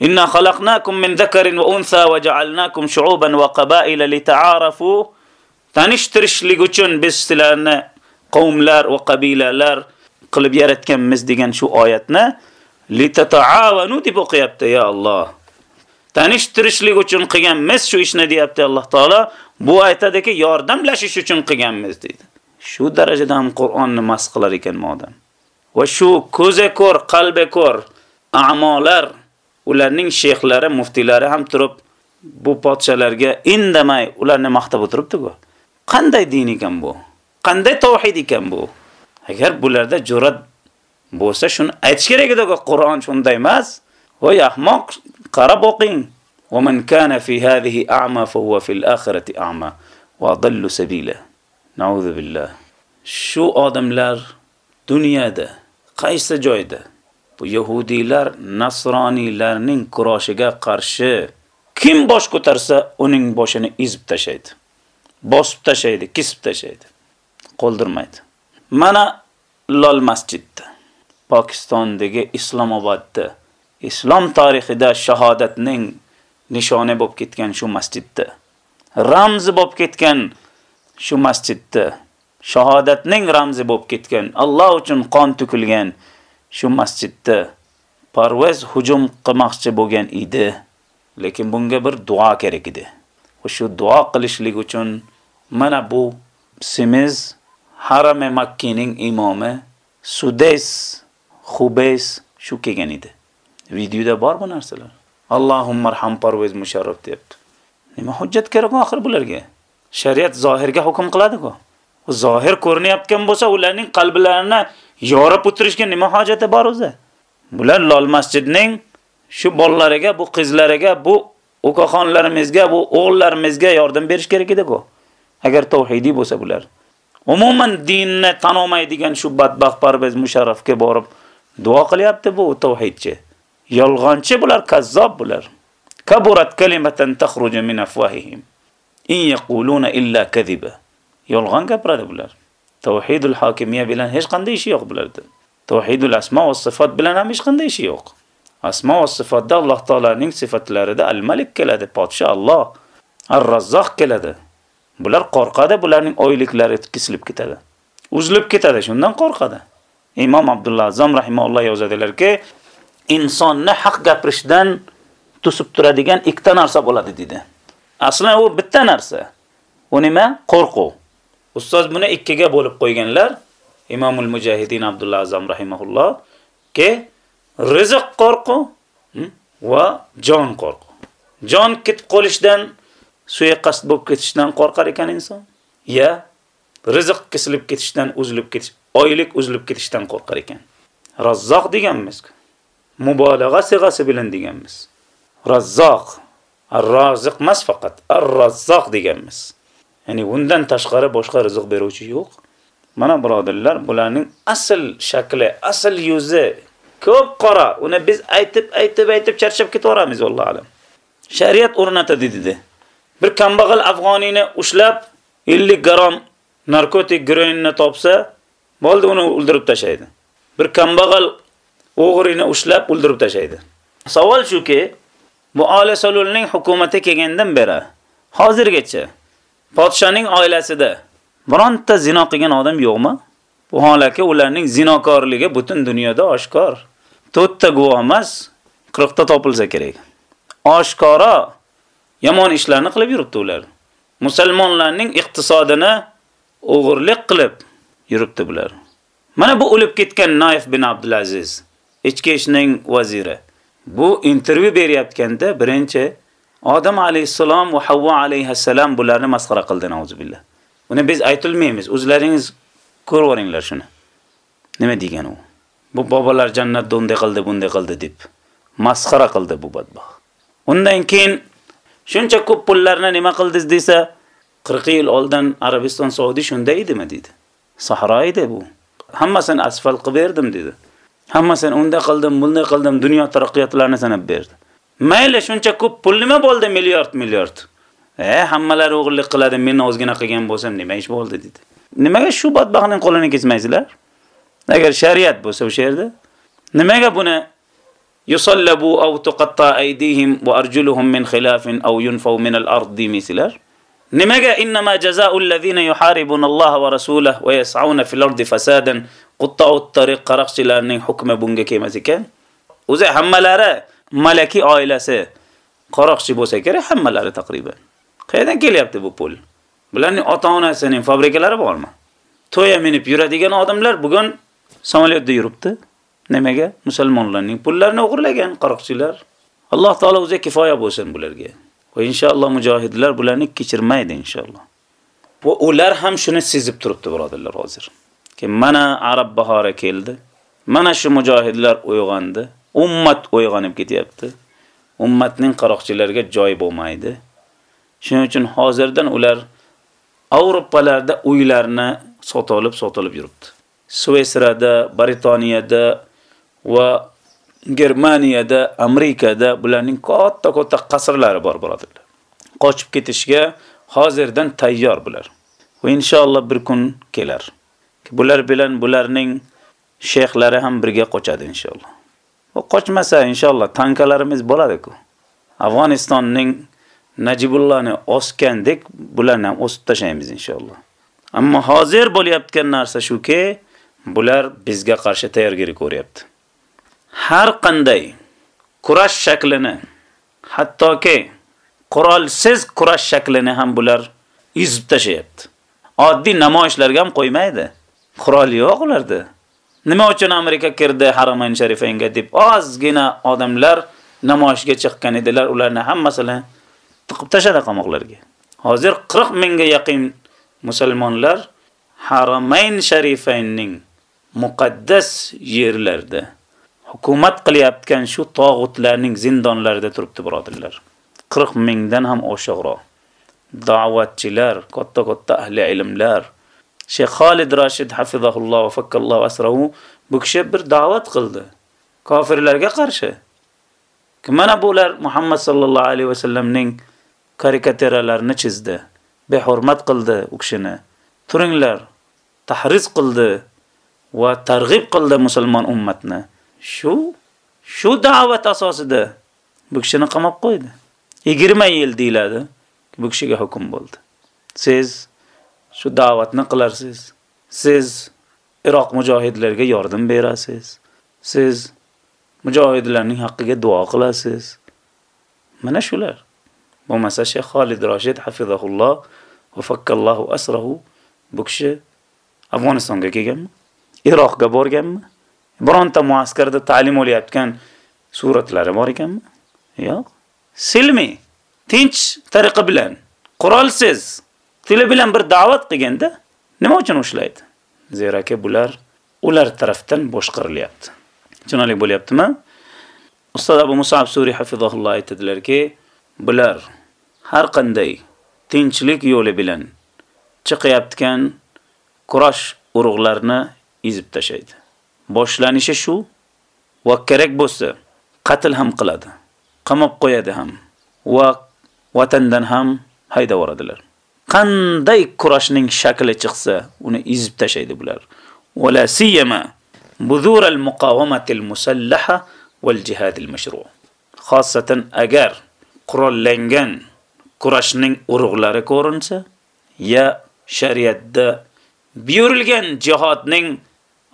Inna xalaqnakum min zakarin va unsa va ja'alnakum shu'uban va qabaila lita'arafu. Tanishtirishlik uchun biz sizlarni qavmlar va qabilalar qilib yaratganmiz degan shu oyatni litata'awanu deb o'qiyapti ya Alloh. Tanishtirishlik uchun qilganmiz shu ishni deyapti Alloh taolo. Bu aytadiki yordamlashish uchun qilganmiz deydi. Shu darajada ham Qur'onni mas qilar ekan odam. Va shu ko'ze ko'r, qalbe ko'r a'molar ularning sheyxlari, muftilari ham turib bu podshalarga indamay ularni maqtab o'tiribdi-ku. Qanday din ekan bu? Qanday tauhid ekan bu? Agar bularda jur'at bo'lsa shuni aytish kerak edi-ku, Qur'on shunday emas. Voy ahmoq, qarab o'qing. Wa man kana fi hadhihi a'ma fa huwa fil akhirati a'ma va dallu sabila. Na'udhu billah. Shu odamlar dunyoda qaysi joyda bu yahudiylar nasroniylarning kuroshiga qarshi kim bosh ko'tarsa uning boshini izib tashlaydi. Bosib tashlaydi, kesib tashlaydi. Qoldirmaydi. Mana Lol masjidda Pokistondagi Islomobodda islom tarixida shahodatning nishoni bo'lib ketgan shu masjidda ramzi bo'lib ketgan shu masjidda shahodatning ramzi bo'lib ketgan Alloh uchun qon to'kilgan shu masjidda parvez hujum qilmoqchi bo'lgan edi lekin bunga bir duo kerak edi. Va shu duo qilishlik uchun mana bu semiz harami makkining imomi Sudays Xubays shu kelgan edi. Videoda bor bu narsalar. Allohumma arham parvez musharraf deyapti. Nima hujjat kerak oxir bularga? Shariat zohirga hukm qiladi-ku. Zohir ko'rinayotgan bo'lsa ularning qalblarini yorib o'tirishga nima hojati bor o'zi? Bular lol masjidning shu bolalariga, bu qizlariga, bu ukaxonlarimizga, bu o'g'illarimizga yordam berish kerak edi-ku. agar tauhidiy bo'lsa bular. Umuman dinni tan olmaydigan shu badbaxt parvez musharrafga borib duo qilyapti bu tauhidchi. Yolg'onchi bular, kazzob bular. Kaburat kalimatan takhruju min afwahihim. In yaquluna illa kadhiba. Yolg'on gapiradi bular. Tavhidul hokimiyya bilan hech qanday ishi yo'q bularda. Tavhidul asmo va sifat bilan ham hech qanday ishi yo'q. Asmo va sifatda Alloh taolaning sifatlarida al-Malik keladi, podsha Alloh, Ar-Razzaq keladi. Bular qo'rqadi, bularning oyliklari kesilib ketadi. Uzilib ketadi, shundan qo'rqadi. Imom Abdullah Azam rahimahulloh yozadilarki, insonni haq gapirishdan tusib turadigan ikkita narsa bo'ladi dedi. Aslan u bitta narsa. U nima? Qo'rquv. Ustoz buni ikkiga bo'lib qo'yganlar. Imomul Mujahidin Abdullah Azam rahimahulloh ke rizq qo'rquv hmm, va jon qo'rquv. Jon ketib qolishdan suiqasd bo'lib ketishdan qo'rqar ekan inson. Ya rizq kesilib ketishdan, uzilib ketish, oylik uzilib ketishdan qo'rqar ekan. Razzoq deganmiz. Mubolag'a sig'asi bilan deganmiz. Razzoq Ar-Raziq emas faqat, Ar-Razzoq deganmiz. Ya'ni undan tashqari boshqa rizq beruvchi yo'q. Mana birodarlar, bularning asl shakli, asl yuzi ko'p qora. Uni biz aytib, aytib, aytib charchab ketaveramiz, vallohu alam. Shariat o'rnatadi dedi. Bir kambag'al afg'onini ushlab 50 gram narkotik groinni topsa, bo'ldi uni o'ldirib tashlaydi. Bir kambag'al o'g'rini ushlab o'ldirib tashlaydi. Savol shuki, bu Ola Salulning hukumati kelgandan beri hozirgacha podshaning oilasida bironta zino qilgan odam yo'qmi? Bu holaki ularning zinokorligi butun dunyoda oshkor. To'tta guvoh emas, 40 ta topilsa kerak. Oshkora yomon ishlarni qilib yuribdi ular. Musulmonlarning iqtisodini o'g'irlik qilib yuribdi bular. Mana bu o'lib ketgan Naif bin Abdulaziz, ichki ishning vaziri. Bu intervyu berayotganda birinchi Odam alayhissalom va Havvo alayhissalom bularni masxara qildi nauzubillah. Buni biz aytilmaymiz, o'zlaringiz ko'rvoringlar shuni. Nima degan u? Bu bobolar jannatda unday qildi, bunday qildi deb masxara qildi bu badbaxt. Undan keyin shuncha ko'p pullarni nima qildiz desa, 40 yil oldin Arabiston Saudi shunday edimi dedi. Sahro edi bu. Hammasini asfal qilib berdim dedi. Hammasini unda qildim, bunday qildim, dunyo taraqqiyotlarini sanab berdi. Mayli shuncha ko'p pul nima bo'ldi milliard milliard. E, hammalari o'g'irlik qiladi, men ozgina qilgan bo'lsam nima ish bo'ldi dedi. Nimaga shu badbaxtning qo'lini kesmaysizlar? Agar shariat bo'lsa o'sha yerda, nimaga buni yusallabu aw tuqatta aydihim va arjuluhum min khilafin aw yunfaw min al-ard demisizlar? Nimaga innama jazaa'ul ladzina yuharibuna Alloh va rasulahu va yas'una fil ardi fasadan qutta'ut tariq qaraqchilarning hukmi bunga kelmas ekan? O'zi hammalari malaki oilasi qaroqchi bo'lsa kerak hammalari taqriban. Qayerdan kelyapti bu pul? Bularning ota-onasining fabrikalari bormi? To'ya minib yuradigan odamlar bugun samolyotda yuribdi. Nimaga? Musulmonlarning pullarini o'g'irlagan qaroqchilar. Alloh taolo o'zi kifoya bo'lsin bularga. Va inshaalloh mujohidlar bularni kechirmaydi inshaalloh. Va ular ham shuni sezib turibdi birodarlar hozir. Ki mana Arab bahori keldi. Mana shu mujohidlar uyg'ondi. Ummat o'yg'onib ketyapti. Ummatning qaroqchilarga joy bo'lmaydi. Shuning uchun hozirdan ular Avropalarda uylarni sotilib sotilib yuribdi. Svetsrada, Britaniyada va Germaniyada, Amerikada bularning katta-katta qasrlari bor birodarlar. Qochib ketishga hozirdan tayyor bular. Va inshaalloh bir kun kelar. Bular bilan bularning sheyxlari ham birga qochadi inshaalloh. Qochmasa inshaalloh tankalarimiz bo'ladi-ku. Afg'onistonning Najibullahni osgandek bularni ham o'sib tashlaymiz inshaalloh. Ammo hozir bo'layotgan narsa shuki, bular bizga qarshi tayyorgarlik ko'ryapti. Har qanday kurash shaklini, hattoki qurolsiz kurash shaklini ham bular yuzib tashlayapti. Oddiy namoyishlarga ham qo'ymaydi. Qurol yo'q ularda. Nima uchun Amerika kirdi Haramayn Sharifaynga deb ozgina odamlar namoyishga chiqqan edilar, ularni hammasini tiqib tashladi qamoqlarga. Hozir 40 mingga yaqin musulmonlar Haramayn Sharifaynning muqaddas yerlarida hukumat qilyotgan shu tog'utlarning zindonlarida turibdi, birodirlar. 40 mingdan ham oshiqroq. da'vatchilar, katta-katta ahli ilmlar, Sheyx Xolid Rashid hafizahulloh va fakkallohu asrahu bu kishi bir da'vat qildi. Kofirlarga qarshi. Mana bular Muhammad sallallohu alayhi va sallamning karikaturalarini chizdi. Behurmat qildi u kishini. Turinglar, tahriz qildi va targ'ib qildi musulmon ummatni. Shu shu da'vat asosida bu kishini qamab qo'ydi. 20 yil deyiladi. Bu kishiga hukm bo'ldi. Siz shu da'vatni qilarsiz. Siz Iroq mujohidlariga yordam berasiz. Siz mujohidlarning haqqiga duo qilasiz. Mana shular. Bo'lmasa shayx Xolid Rashid hafizahulloh vafakkallohu asrahu bu kishi Afg'onistonga kelganmi? Iroqga borganmi? Bironta muaskarda ta'lim olayotgan suratlari bor ekanmi? Yo'q. Silmi, tinch tariqa bilan, qurolsiz tili bilan bir da'vat qilganda nima uchun ushlaydi? Zeraki bular ular tarafdan boshqarilyapti. Tushunalik bo'lyaptimi? Ustoz Abu Musab Suri hafizahulloh aytadilarki, bular har qanday tinchlik yo'li bilan chiqayotgan kurash urug'larini izib tashlaydi. Boshlanishi shu va kerak bo'lsa qatl ham qiladi. Qamab qo'yadi ham va vatandan ham haydavoradilar. qanday kurashning shakli chiqsa, uni izib tashlaydi bular. Wala siyama buzur al-muqawamati al-musallaha wal jihad al-mashru'. Xossatan agar qurollangan kurashning urug'lari ko'rinsa, ya shariatda buyurilgan jihodning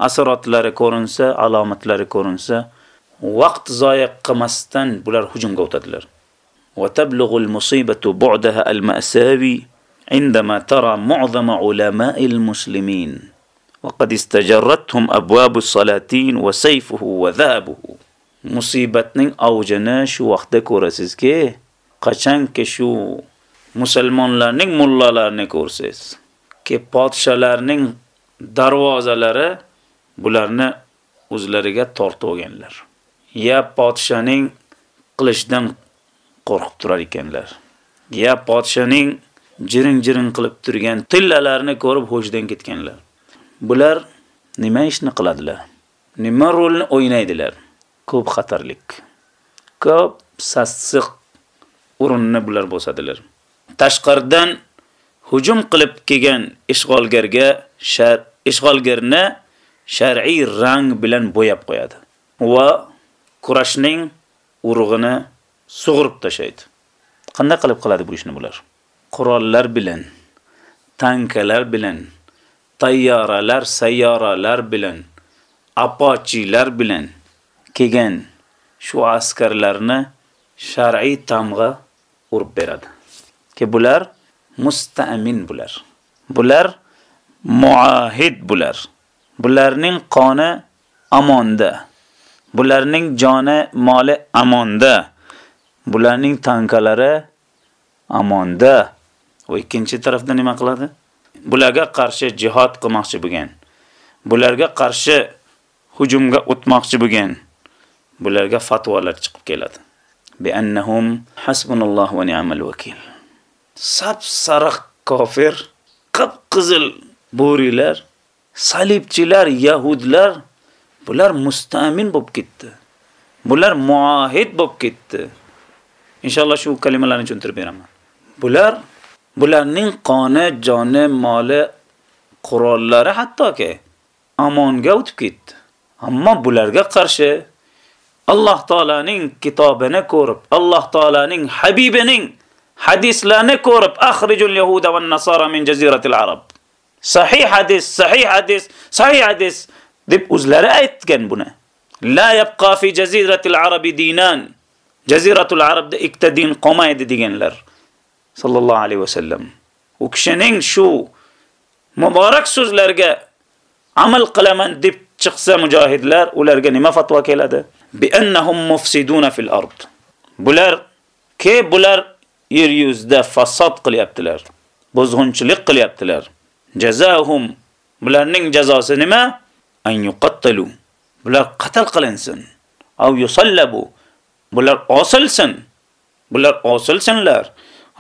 asoratlari ko'rinsa, alomatlari ko'rinsa, vaqt zoya qilmasdan bular hujumga o'tadilar. وتبلغ المصيبة بعدها المأساوي عندما ترى معظم علماء المسلمين وقد استجرتهم أبواب السلاطين وسيفه وذهبه musibatning avjini shu vaqtda ko'rasizki, qachonki shu musulmonlarning mullalarini ko'rsiz, ki podshalarning darvozalari bularni o'zlariga tortib olganlar. Ya podshaning qilishdan qo'rqib turar ekanlar. Ya podshaning jiring-jiring qilib turgan tillalarni ko'rib ho'shdan ketganlar. Bular nima ishni qiladilar? Nima rolni o'ynaydilar? Ko'p xatarlik. Ko'p sassiq o'rinni bular bosadilar. Tashqardan hujum qilib kelgan ishg'olgarga shar ishg'olgarni shar'iy rang bilan bo'yab qo'yadi va kurashning urug'ini sug'urib tashlaydi. Qanday qilib qiladi bu ishni bular? Qurollar bilan, tankalar bilan, tayyoralar, sayyoralar bilan, apochilar bilan kelgan shu askarlarni shar'iy tamg'a urib beradi. Ki bular musta'min bular. Bular muahid bular. Bularning qoni amonda. Bularning joni, moli amonda. Bularning tankalari amonda. Va ikkinchi tarafda nima qiladi? Bularga qarshi jihad qilmoqchi bo'lgan. Bularga qarshi hujumga o'tmoqchi bo'lgan. Bularga fatvolar chiqib keladi. Bi annahum hasbunalloh va ni'mal vakil. Sab sariq kofir, qip-qizil bo'rilar, salibchilar, yahudlar bular mustamin bo'lib ketdi. Bular muahid bo'lib ketdi. Inshaalloh shu kalimalarni tushuntirib beraman. Bular bularning qoni, joni, moli, qurollari hattoki amonga o'tib ketdi. Ammo bularga qarshi Alloh taolaning kitobini ko'rib, Alloh taolaning habibining hadislarini ko'rib, akhrijul yahuda va nasara min jaziratil arab. Sahih hadis, sahih hadis, sahih hadis deb o'zlari aytgan buni. La yabqa fi jaziratil arabi dinan. Jaziratul arabda ikkita din qolmaydi deganlar. Sallallohu alayhi vasallam. U kishining shu muborak so'zlarga amal qilaman deb chiqsa mujohidlar, ularga nima fatvo keladi? Bi annahum mufsiduna fil ard. Bular ke bular yer yuzida fasod qilyaptilar. Bozg'unchilik qilyaptilar. Jazahum bularning jazosi nima? An yuqattalu. Bular qatl qilinsin. Aw yusallabu. Bular osilsin. Bular osilsinlar.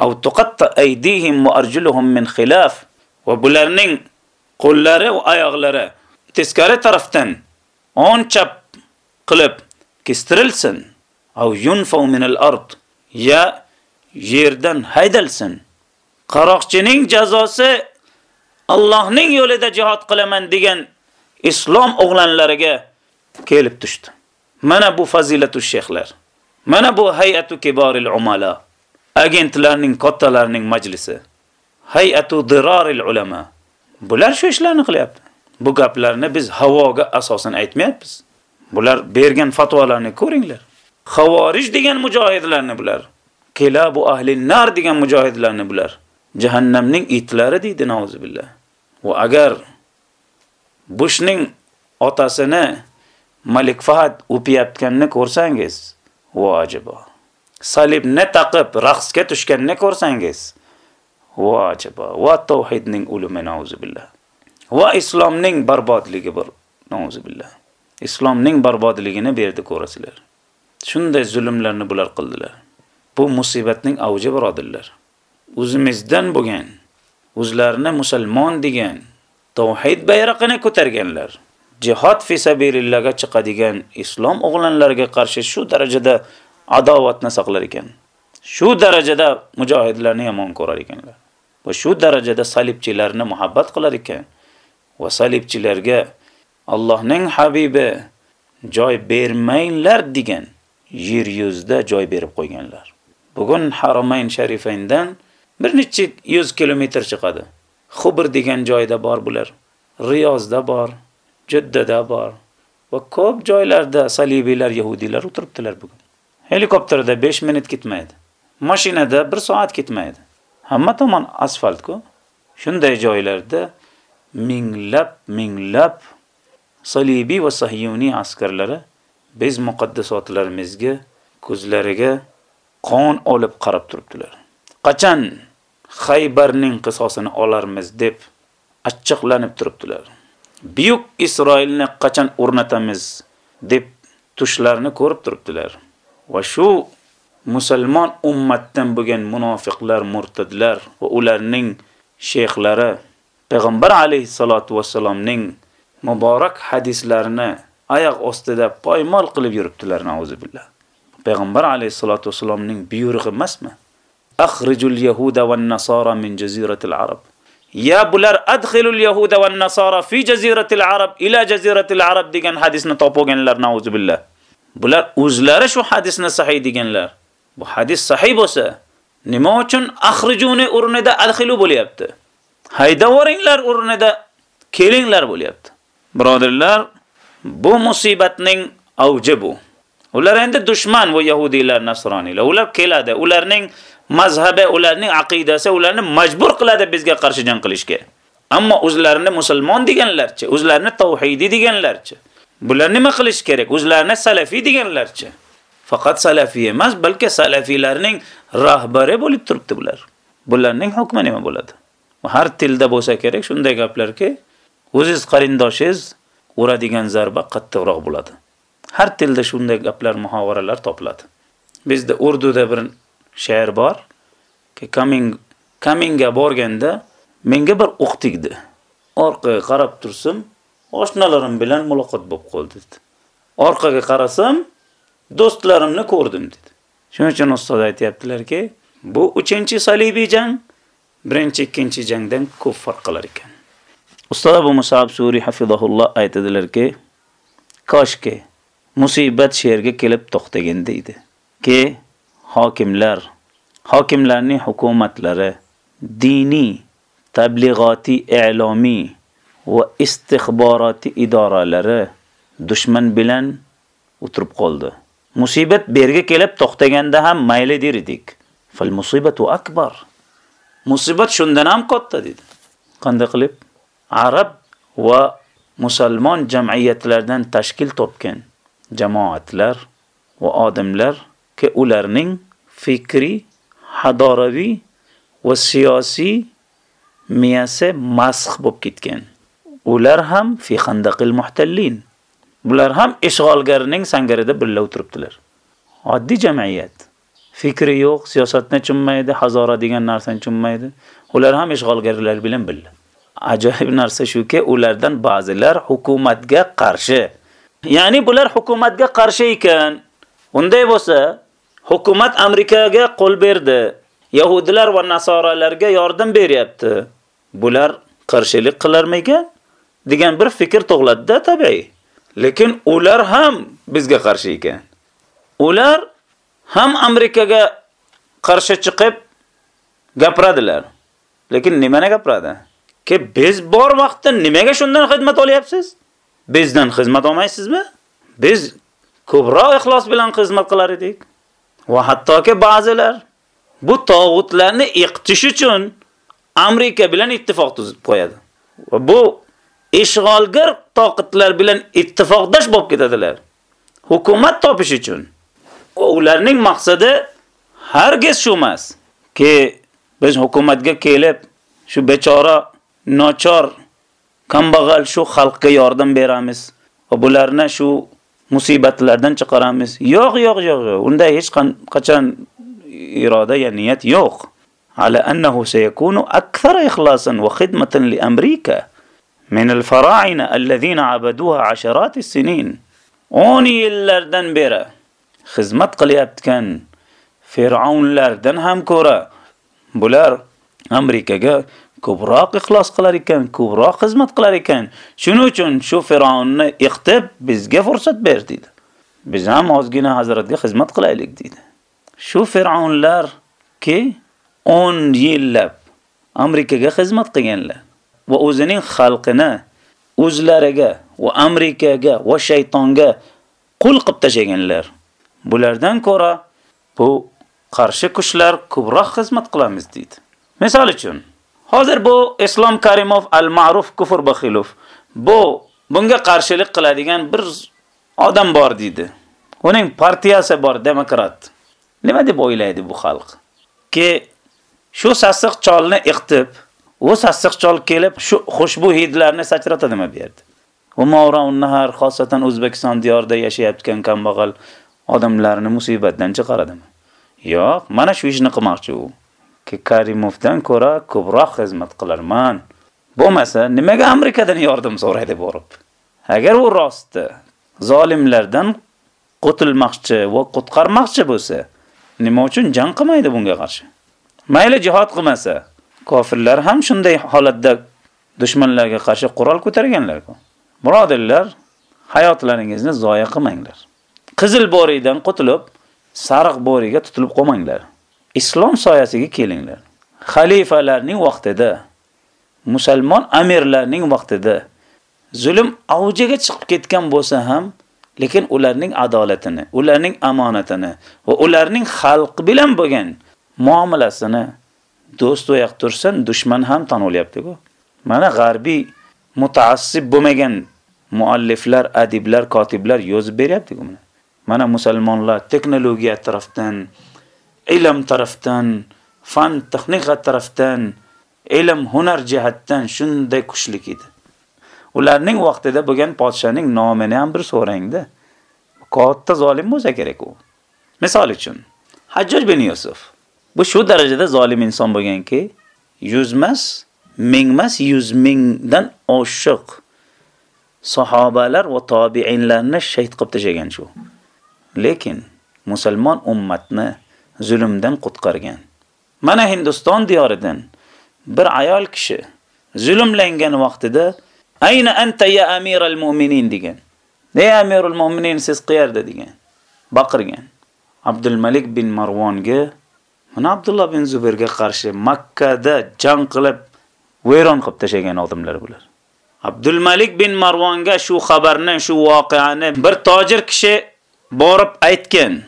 Aw tuqatta aydihim wa arjuluhum min khilaf va bularning qo'llari va oyoqlari teskari tarafdan o'ng chap qilib kestirilsin aw yunfaw min al-ard ya yerdan haydalsin qaroqchining jazosi Allohning yo'lida jihad qilaman degan islom o'g'lanlariga kelib tushdi. Mana bu fazilatu sheyxlar. Mana bu hay'atu kiboril umala. Agentlarning kattalarining majlisi. Hay'atu diraril ulama. Bular shu ishlarni qilyapti. Bu gaplarni biz havoga asosan aytmayapmiz. Bular bergan fatvolarni ko'ringlar. Xavorij degan mujohidlarni bular. Kilabu ahli nar degan mujohidlarni bular. Jahannamning itlari deydi nauzubillah. Va agar Bushning otasini Malik Fahad o'piyotganini ko'rsangiz, vojib. Salibni taqib raqsga tushganini ko'rsangiz, vojibo. Va tauhidning ulumi nauzubillah. Va islomning barbodligi bir nauzubillah. Islomning barbodligini berdi ko'rasizlar. Shunday zulmlarni bular qildilar. Bu musibatning avji birodirlar. O'zimizdan bo'lgan, o'zlarini musulmon degan tauhid bayrog'ini ko'targanlar. Jihad fi sabilillahga chiqadigan islom o'g'lanlariga qarshi shu darajada adovatni saqlar ekan. Shu darajada mujohidlarni yomon ko'rar ekanlar. Va shu darajada salibchilarni muhabbat qilar ekan. Va salibchilarga Allohning habibi joy bermanglar degan yer yuzda joy berib qo'yganlar. Bugun Haromayn Sharifayndan bir necha 100 kilometr chiqadi. Xubr degan joyda bor bular. Riyozda bor, Jiddada bor va ko'p joylarda salibiylar, yahudiylar o'tiribdilar bugun. Helikopterda 5 minut ketmaydi. Mashinada 1 soat ketmaydi. Hamma tomon asfaltku. Shunday joylarda minglab, minglab salibiy va sahiyuniy askarlari biz muqaddasotlarimizga ko'zlariga qon olib qarab turibdilar. Qachon Xaybarning qisosini olarmiz deb achchiqlanib turibdilar. Buyuk Isroilni qachon o'rnatamiz deb tushlarni ko'rib turibdilar. Va shu musulmon ummatdan bo'lgan munofiqlar, murtidlar va ularning sheyxlari payg'ambar alayhisolatu vasallamning muborak hadislarini oyoq ostida poymol qilib yuribdilar, nauzubillah. Payg'ambar alayhisolatu vasallamning buyrug'i emasmi? Akhrijul yahuda va nasara min jaziratil arab. Ya bular adkhilul yahuda va nasara fi jaziratil arab ila jaziratil arab degan hadisni topganlar, nauzubillah. Bular o'zlari shu hadisni sahih deganlar. Bu hadis sahih bo'lsa, nima uchun akhrijuni o'rnida alxilu bo'lyapti? Haydavoringlar o'rnida kelinglar bo'lyapti. Birodarlar, bu musibatning avji bu. Ular endi dushman va yahudiylar, nasroniylar. Ular keladi, ularning mazhabi, ularning aqidasi ularni majbur qiladi bizga qarshi jang qilishga. Ammo o'zlarini musulmon deganlarcha, o'zlarini tauhidi deganlarcha. Bular nima qilish kerak? O'zlarini salafiy deganlarchi. Faqat salafiy emas, balki salafiylarning rahbari bo'lib turibdi bular. Bularning hukmi nima bo'ladi? Har tilda bo'lsa kerak shunday gaplarki, o'ziz qarindoshingiz uradigan zarba qattiqroq bo'ladi. Har tilda shunday gaplar, muhovaralar topiladi. Bizda Urduda bir she'r bor, ki coming comingga borganda menga bir o'q tegdi. Orqaga qarab tursam, oshnalarim bilan muloqot bo'lib qoldi dedi. Orqaga qarasam, do'stlarimni ko'rdim dedi. Shuning uchun ustoz aytayaptilarki, bu 3-salibiy jang birinchi, ikkinchi jangdan ko'p farq qilar ekan. Ustoz Abu Musab Suri hafizahulloh aytadilarki, koshki musibat she'rga kelib to'xtagan deydi. Ki hokimlar, hokimlarning hukumatlari diniy, tablig'oti, e'lomiy va istixboroti idoralari dushman bilan o'tirib qoldi. Musibat berga kelib to'xtaganda ham mayli der edik. Fal musibatu akbar. Musibat shundan ham katta dedi. Qanday qilib? Arab va musulmon jamiyatlardan tashkil topgan jamoatlar va odamlar ki ularning fikri, hadoraviy va siyosiy miyasi masx bo'lib ketgan. Ular ham fi xandaqil muhtallin. Bular ham ishg'olgarning sangarida birga o'tiribdilar. Oddiy jamiyat. fikri yo'q, siyosatni tushunmaydi, hazora degan narsani tushunmaydi. Ular ham ishg'olgarlar bilan birga. Ajoyib narsa shuki, ulardan ba'zilar hukumatga qarshi. Ya'ni bular hukumatga qarshi ekan. Unday bo'lsa, hukumat Amerikaga qo'l berdi. Yahudilar va nasoralarga yordam beryapti. Bular qarshilik qilarmikan? Degan bir fikr tug'iladi-da tabiiy. Lekin ular ham bizga qarshi ekan. Ular ham Amerikaga qarshi chiqib gapiradilar. Lekin nimani gapiradi? Ke biz bor vaqtda nimaga shundan xizmat olyapsiz? Bizdan xizmat olmaysizmi? Biz ko'proq ixlos bilan xizmat qilar edik. Va hattoki ba'zilar bu tog'utlarni iqtish uchun Amerika bilan ittifoq tuzib qo'yadi. Va bu ishg'olgar toqatlar bilan ittifoqdosh bo'lib ketadilar. Hukumat topish uchun. Ularning maqsadi hargiz shu emas ki biz hukumatga kelib shu bechora nochor kambag'al shu xalqqa yordam beramiz va bularni shu musibatlardan chiqaramiz. Yo'q, yo'q, yo'q. Unda hech qachon iroda ya niyat yo'q. على annahu sayakunu أكثر ikhlasan va xidmatan. من الفراعنة الذين عبدوها عشرات السنين. أوني اللردن برا خزمت قليبت كان. فرعون لردن هم كورا بولار أمريكا جا. كبراق إخلاص قلاري كان. كبراق خزمت قلاري كان. شنو چون؟ شو فرعون اختب بزجة فرصة بيرديد. بزام عزقنا حضرت دي خزمت قلاري جديد شو فرعون لار؟ كي؟ اون يلب أمريكا جا خزمت قيان لار va o'zining xalqini o'zlariga va Amerikaga va shaytonga qul qilib tashaganlar. Bulardan ko'ra bu qarshi kuchlar ko'proq xizmat qilamiz deydi. Misol uchun, hozir bu Islom Karimov al-Ma'ruf kufr baxilov bu bunga qarshilik qiladigan bir odam bor deydi. Uning partiyasi bor, demokrat. Nima deb o'ylaydi bu xalq? Ki shu sassiq cholni iqtib, u sassiq chol kelib shu xushbu hidlarni sachratadimi bu yerda. Va mavraun nahar xosatan O'zbekiston diyorida yashayotgan kambag'al odamlarni musibatdan chiqaradimi? Yo'q, mana shu ishni qilmoqchi u. Ki Karimovdan ko'ra ko'proq xizmat qilarman. Bo'lmasa, nimaga Amerikadan yordam so'raydi borib? Agar u rosti zolimlardan qutulmoqchi va qutqarmoqchi bo'lsa, nima uchun jang qilmaydi bunga qarshi? Mayli jihad qilmasa, kofirlar ham shunday holatda dushmanlarga qarshi qurol ko'targanlar-ku. Birodarlar, hayotlaringizni zoya qilmanglar. Qizil boriydan qutulib, sariq bo'riga tutilib qolmanglar. Islom soyasiga kelinglar. Xalifalarning vaqtida, musulmon amirlarning vaqtida zulm avjiga chiqib ketgan bo'lsa ham, lekin ularning adolatini, ularning amonatini va ularning xalq bilan bo'lgan muomalasini do'st o'yaq tursin, dushman ham tan olyapti-ku. Mana g'arbiy mutaassib bo'lmagan mualliflar, adiblar, kotiblar yozib beryapti-ku mana. Mana musulmonlar texnologiya tarafdan, ilm tarafdan, fan texnika tarafdan, ilm hunar jihatdan shunday kuchli edi. Ularning vaqtida bo'lgan podshaning nomini ham bir so'rangda. Katta zolim bo'lsa kerak u. Misol uchun, Hajjoj bin Yusuf Bu shu darajada zolim inson bo'lganki, yuzmas, mingmas, yuz mingdan oshiq sahobalar va tobiinlarni shahid qilib tashlagan shu. Lekin musulmon ummatni zulmdan qutqargan. Mana Hindiston diyoridan bir ayol kishi zulmlangan vaqtida ayna anta ya amiral mu'minin degan. Ey amirul mu'minin siz qayerda degan. Baqirgan. Abdul Malik bin Marvonga Mana Abdullah ibn Zubayrga qarshi Makkada jang qilib vayron qilib tashagan odamlar bular. Abdul Malik bin Marvonga shu xabarni, shu voqeani bir tojir kishi borib aytgan.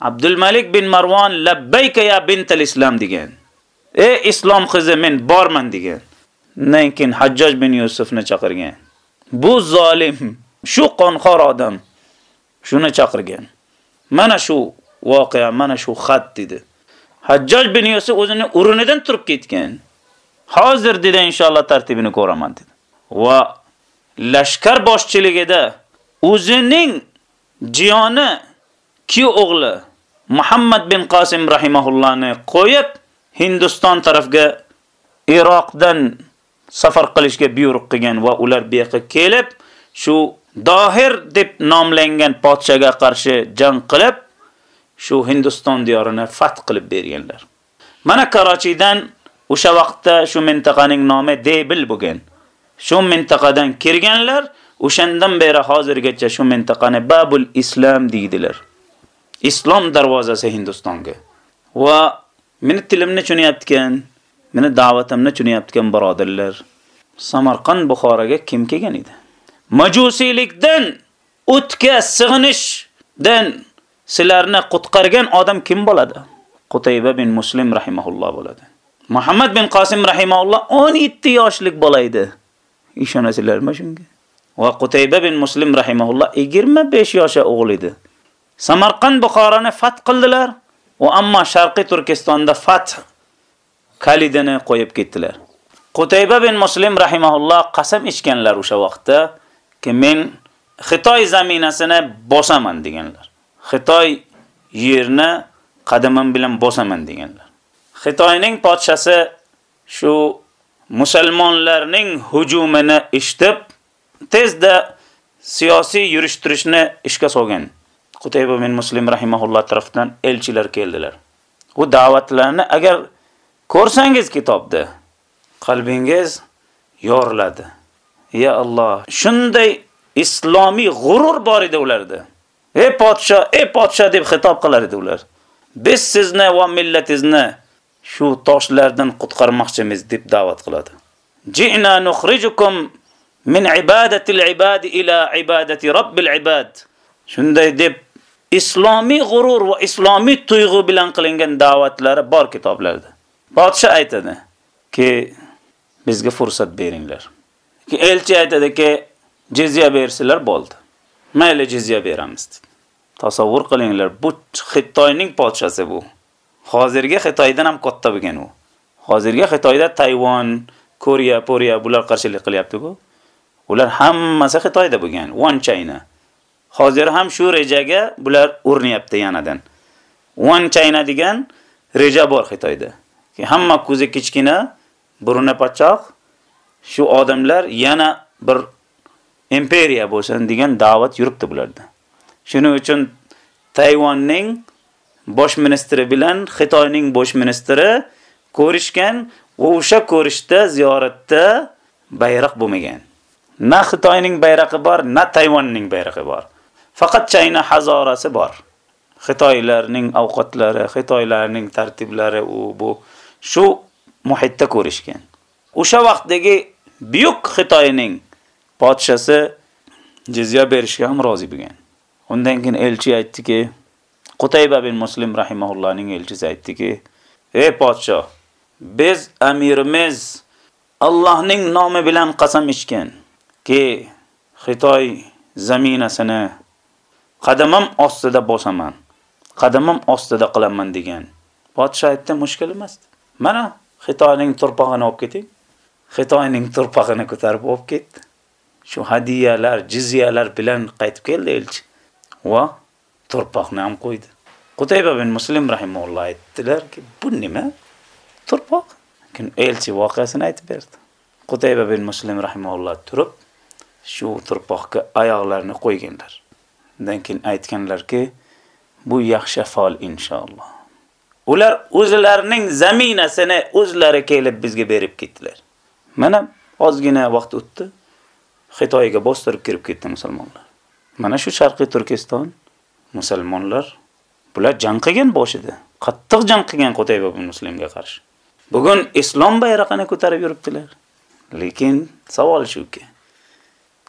Abdul Malik bin Marvon labbayka ya bintal islam degan. Ey islom qizi men borman degan. Lekin Hajjoj bin Yusufni chaqirgan. Bu zolim, shu qonxor odam shuni chaqirgan. Mana shu voqea, mana shu xat dedi. Hajjoj bin Yusuf o'zini o'rnidan turib ketgan. Hozir dedi inshaalloh tartibini ko'raman dedi. Va lashkar boshchiligida o'zining jiyoni ki o'g'li Muhammad bin Qasim rahimahullohni qo'yib Hindiston tarafga Iroqdan safar qilishga buyruq qilgan va ular bu yerga kelib, shu Dohir deb nomlangan podshaga qarshi jang qilib, shu Hindiston diyorini fath qilib berganlar. Mana Karachidan o'sha vaqtda shu mintaqaning nomi Debil bo'lgan. Shu mintaqadan kirganlar, o'shandan beri hozirgacha shu mintaqani Babul Islom deydilar. Islom darvozasi Hindistonga. Va meni tilimni tushunyaptikan, meni da'vatimni tushunyaptikan birodarlar. Samarqand Buxoroga kim kelgan edi? Majusiylikdan o'tga sig'inishdan sizlarni qutqargan odam kim bo'ladi? Qutayba bin Muslim rahimahulloh bo'ladi. Muhammad bin Qasim rahimahulloh 17 yoshlik bola edi. Ishonasizlarmi shunga? Va Qutayba bin Muslim rahimahulloh 25 yoshli o'g'il edi. Samarqand Buxoroni fath qildilar va ammo Sharqiy Turkistonda fath kalidini qo'yib ketdilar. Qutayba bin Muslim rahimahulloh qasam ichganlar o'sha vaqtda ki men Xitoy zaminasini bosaman deganlar. Xitoy yerni qadamim bilan bosaman deganlar. Xitoyning podshasi shu musulmonlarning hujumini eshitib, tezda siyosiy yurishtirishni ishga solgan. Qutayba bin Muslim rahimahulloh tomonidan elchilar keldilar. U da'vatlarni agar ko'rsangiz kitobda qalbingiz yoriladi. Ya Alloh, shunday islomiy g'urur bor edi ularda. Ey podsho, ey podsho deb xitob qilar edi ular. Biz sizni va millatingizni shu toshlardan qutqarmoqchimiz deb da'vat qiladi. Ji'na nukhrijukum min ibadatil ibad ila ibadati robbil ibad. Shunday deb islomiy g'urur va islomiy tuyg'u bilan qilingan da'vatlari bor kitoblarda. Podsha aytadi ki bizga fursat beringlar. Ki elchi aytadiki jizya bersalar bo'ldi. Mayli jizya beramiz. Tasavvur qilinglar, bu Xitoyning podshasi bu. Hozirgi Xitoydan ham katta bo'lgan u. Hozirgi Xitoyda Tayvan, Koreya, Poriya bular qarshilik qilyapti-ku. Ular hammasi Xitoyda bo'lgan, One China. Hozir ham shu rejaga bular o'rnayapti yanadan. One China degan reja bor Xitoyda. Ki hamma ko'zi kichkina, buruni pachoq, shu odamlar yana bir imperiya bo'lsin degan da'vat yuribdi bularda. Shuning uchun Tayvanning bosh ministri bilan Xitoyning bosh ministri ko'rishgan va o'sha ko'rishda ziyoratda bayroq bo'lmagan. Na Xitoyning bayrog'i bor, na Tayvanning bayrog'i bor. Faqat China hazorasi bor. Xitoylarning ovqatlari, Xitoylarning tartiblari u bu shu muhitda ko'rishgan. O'sha vaqtdagi buyuk Xitoyning podshasi jizya berishga ham rozi bo'lgan. Undan keyin elchi aytdiki, Qutayba bin Muslim rahimahullohning elchisi aytdiki, "Ey podsho, biz amirimiz Allohning nomi bilan qasam ichgan ki Xitoy zaminasini qadamim ostida bosaman. Qadamim ostida qilaman degan. Podsho aytdi, mushkil emas. Mana Xitoyning turpog'ini olib keting. Xitoyning turpog'ini ko'tarib olib ketdi. Shu hadiyalar, jizyalar bilan qaytib keldi elchi. Va turpoqni ham qo'ydi. Qutayba bin Muslim rahimahulloh aytdilar-ki, bu nima? Turpoq. Lekin elchi voqeasini aytib berdi. Qutayba bin Muslim rahimahulloh turib, shu turpoqqa oyoqlarini qo'yganlar. Undan keyin aytganlarki, bu yaxshi fol inshaalloh. Ular o'zlarining zaminasini o'zlari kelib bizga berib ketdilar. Mana ozgina vaqt o'tdi. Xitoyga bostirib kirib ketdi musulmonlar. Mana shu Sharqiy Turkiston musulmonlar bular jang qilgan boshida. Qattiq jang qilgan Qutayba ibn Muslimga qarshi. Bugun islom bayrog'ini ko'tarib yuribdilar. Lekin savol shuki.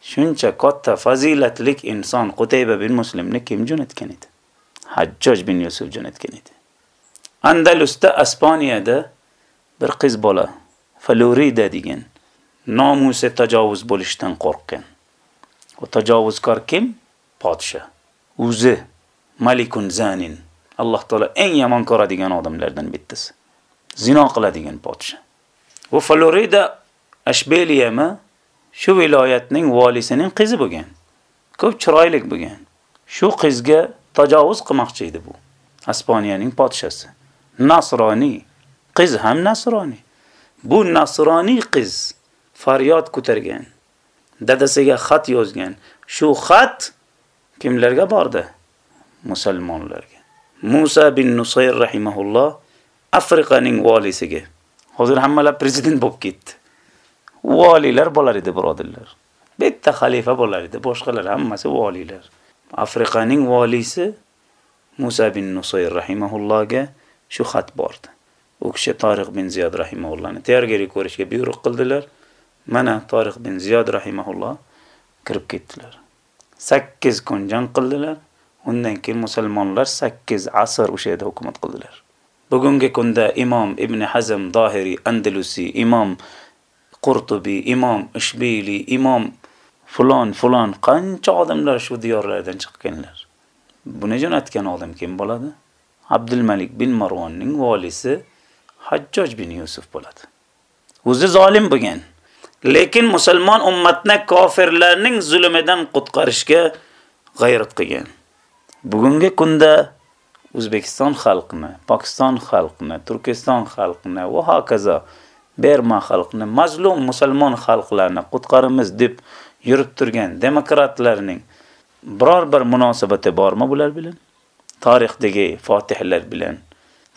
Shuncha katta fazilatlik inson Qutayba ibn Muslimni kim jo'natgan edi? Hajjoj ibn Yusuf jo'natgan edi. Andalusda Ispaniyada bir qiz bola Florida degan nomusi tajovuz bo'lishdan qo'rqgan. O tajovuzkor kim? Podsha. O'zi Malikun Zanin. Alloh taolo eng yomon ko'radigan odamlardan bittasi. Zino qiladigan podsha. u Florida Ashbeliyami shu viloyatning valisining qizi bo'lgan. Ko'p chiroyli bo'lgan. Shu qizga tajovuz qilmoqchi edi bu. Ispaniyaning podshasi. Nasroniy, qiz ham nasroniy. Bu nasroniy qiz faryod ko'targan. Dadasiga xat yozgan. Shu xat kimlarga bordi? Musulmonlarga. Musa bin Nusayr rahimahulloh Afrikaning valisiga. Hozir hammalar prezident bo'lib ketdi. Valilar bo'lar edi, birodarlar. Bitta xalifa bo'lar edi, boshqalar hammasi valilar. Afrikaning valisi Musa bin Nusayr rahimahullohga shu xat bordi. U kishi Tariq bin Ziyod rahimahullohni tayyorgarlik ko'rishga buyruq qildilar. Mana Tariq bin Ziyod rahimahulloh kirib ketdilar. 8 kun jang qildilar. Undan keyin musulmonlar 8 asr o'sha yerda hukumat qildilar. Bugungi kunda Imom Ibn Hazm Dohiri Andalusi, Imom Qurtubi, Imom Ishbili, Imom fulon fulon qancha odamlar shu diyorlardan chiqqanlar. Buni jo'natgan odam kim bo'ladi? Abdul Malik bin Marvonning valisi Hajjoj bin Yusuf bo'ladi. O'zi zolim bo'lgan. Lekin musulmon ummatni kofirlarning zulmidan qutqarishga g'ayrat qilgan. Bugungi kunda O'zbekiston xalqini, Pokiston xalqini, Turkiston xalqini va hokazo Berma xalqini, mazlum musulmon xalqlarni qutqaramiz deb yurib turgan demokratlarning biror bir munosabati bormi bular bilan? Tarixdagi fotihlar bilan,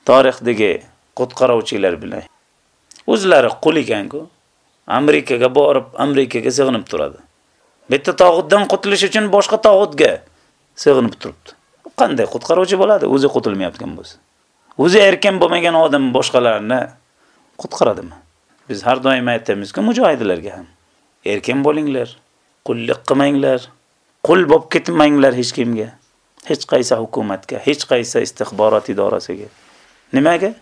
tarixdagi qutqaruvchilar bilan. O'zlari quligan-ku. Amerikaga borib, Amerikaga sig'inib turadi. Bitta tog'utdan qutulish uchun boshqa tog'utga sig'inib turibdi. Qanday qutqaruvchi bo'ladi o'zi qutilmayotgan bo'lsa? O'zi erkin bo'lmagan odam boshqalarni qutqaradimi? Biz har doim aytamiz-ku mujohidlarga ham. Erkin bo'linglar, qullik qilmanglar, qul bo'lib ketmanglar hech kimga. Hech qaysi hukumatga, hech qaysi istixborot idorasiga. Nimaga?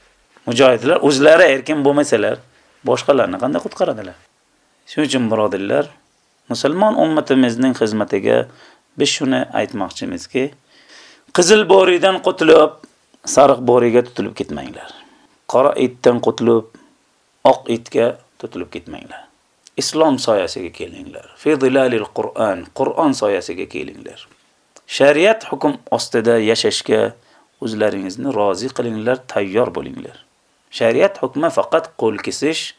Mujohidlar o'zlari erkin bo'lmasalar, boshqalarni qanday qutqaradilar? Shuning uchun birodarlar, musulmon ummatimizning xizmatiga biz shuni aytmoqchimizki, qizil bo'ridan qutulib, sariq bo'riga tutilib ketmanglar. Qora itdan qutulib, oq itga tutilib ketmanglar. Islom soyasiga kelinglar. Fi zilalil Qur'on, Qur'on soyasiga kelinglar. Shariat hukm ostida yashashga o'zlaringizni rozi qilinglar, tayyor bo'linglar. Shariat hukmi faqat qo'l kesish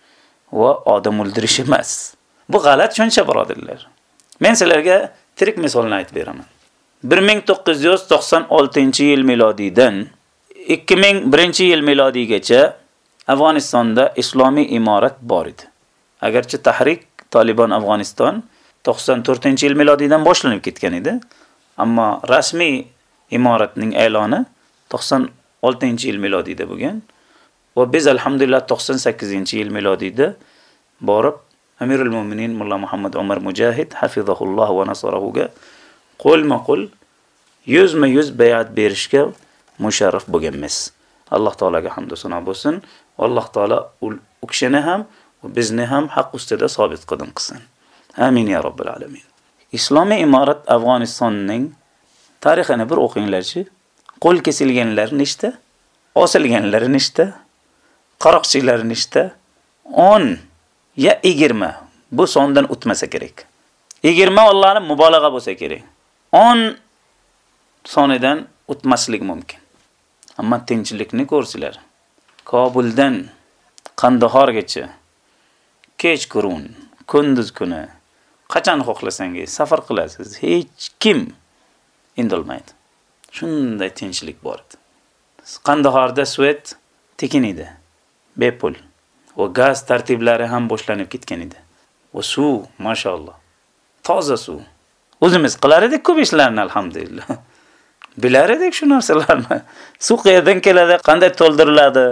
va odam o'ldirish emas. Bu g'alat tushuncha birodirlar. Men sizlarga tirik misolni aytib beraman. 1996-yil milodiydan 2001-yil milodiygacha Afg'onistonda islomiy imorat bor edi. Agarchi tahrik Taliban Afg'oniston 94-yil milodiydan boshlanib ketgan edi, ammo rasmiy imoratning e'loni 96-yil milodiyda bo'lgan. Va biz alhamdulillah 98-yil milodiyda borib Amirul Mu'minin Mulla Muhammad Umar Mujahid hafizahulloh va nasarahuga qo'lma-qo'l yuzma yuz bayat berishga musharraf bo'lganmiz. Alloh taolaga hamd va sano bo'lsin. Alloh taolo u kishini ham va bizni ham haq ustida sobit qadam qilsin. Amin ya robbil alamin. Islomiy imorat Afg'onistonning tarixini bir o'qinglarchi. Qo'l kesilganlar nechta? Osilganlar nechta? Qaroqchilar nechta? 10 ya 20. Bu sondan o'tmasa kerak. 20 Allohning mubolag'a bo'lsa kerak. 10 sonidan o'tmaslik mumkin. Ammo tinchlikni ko'rsilar. Kobuldan Qandahorgacha kechqurun, kunduz kuni qachon xohlasangiz safar qilasiz. Hech kim indolmaydi. Shunday tinchlik bor edi. Qandahorda svet tekin edi. Bepul. Va gaz tartiblari ham boshlanib ketgan edi. Va suv, mashalloh. Toza suv. O'zimiz qilar edik ko'p ishlarni alhamdulillah. Bilar edik shu narsalarni. Suv qayerdan keladi, qanday to'ldiriladi?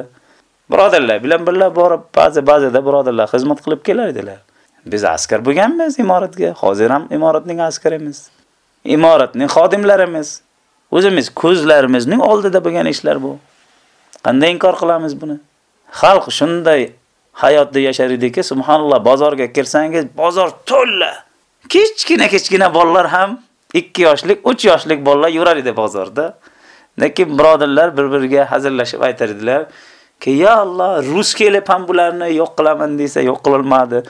Birodarlar bilan birga borib, ba'zi ba'zida birodarlar xizmat qilib kelar edilar. Biz askar bo'lganmiz imoratga. Hozir ham imoratning askarimiz. Imoratning xodimlarimiz. O'zimiz ko'zlarimizning oldida bo'lgan ishlar bu. Qanday inkor qilamiz buni? Xalq shunday hayotda yashar ediki, subhanalloh, bozorga kirsangiz, bozor to'la. Kichkina kichkina bolalar ham 2 yoshlik, 3 yoshlik bolalar yurar edi bozorda. Lekin birodarlar bir-biriga hazillashib aytar edilar ki, "Ya Alloh, rus kelib ham bularni yo'q qilaman desa, yo'q qilolmadi.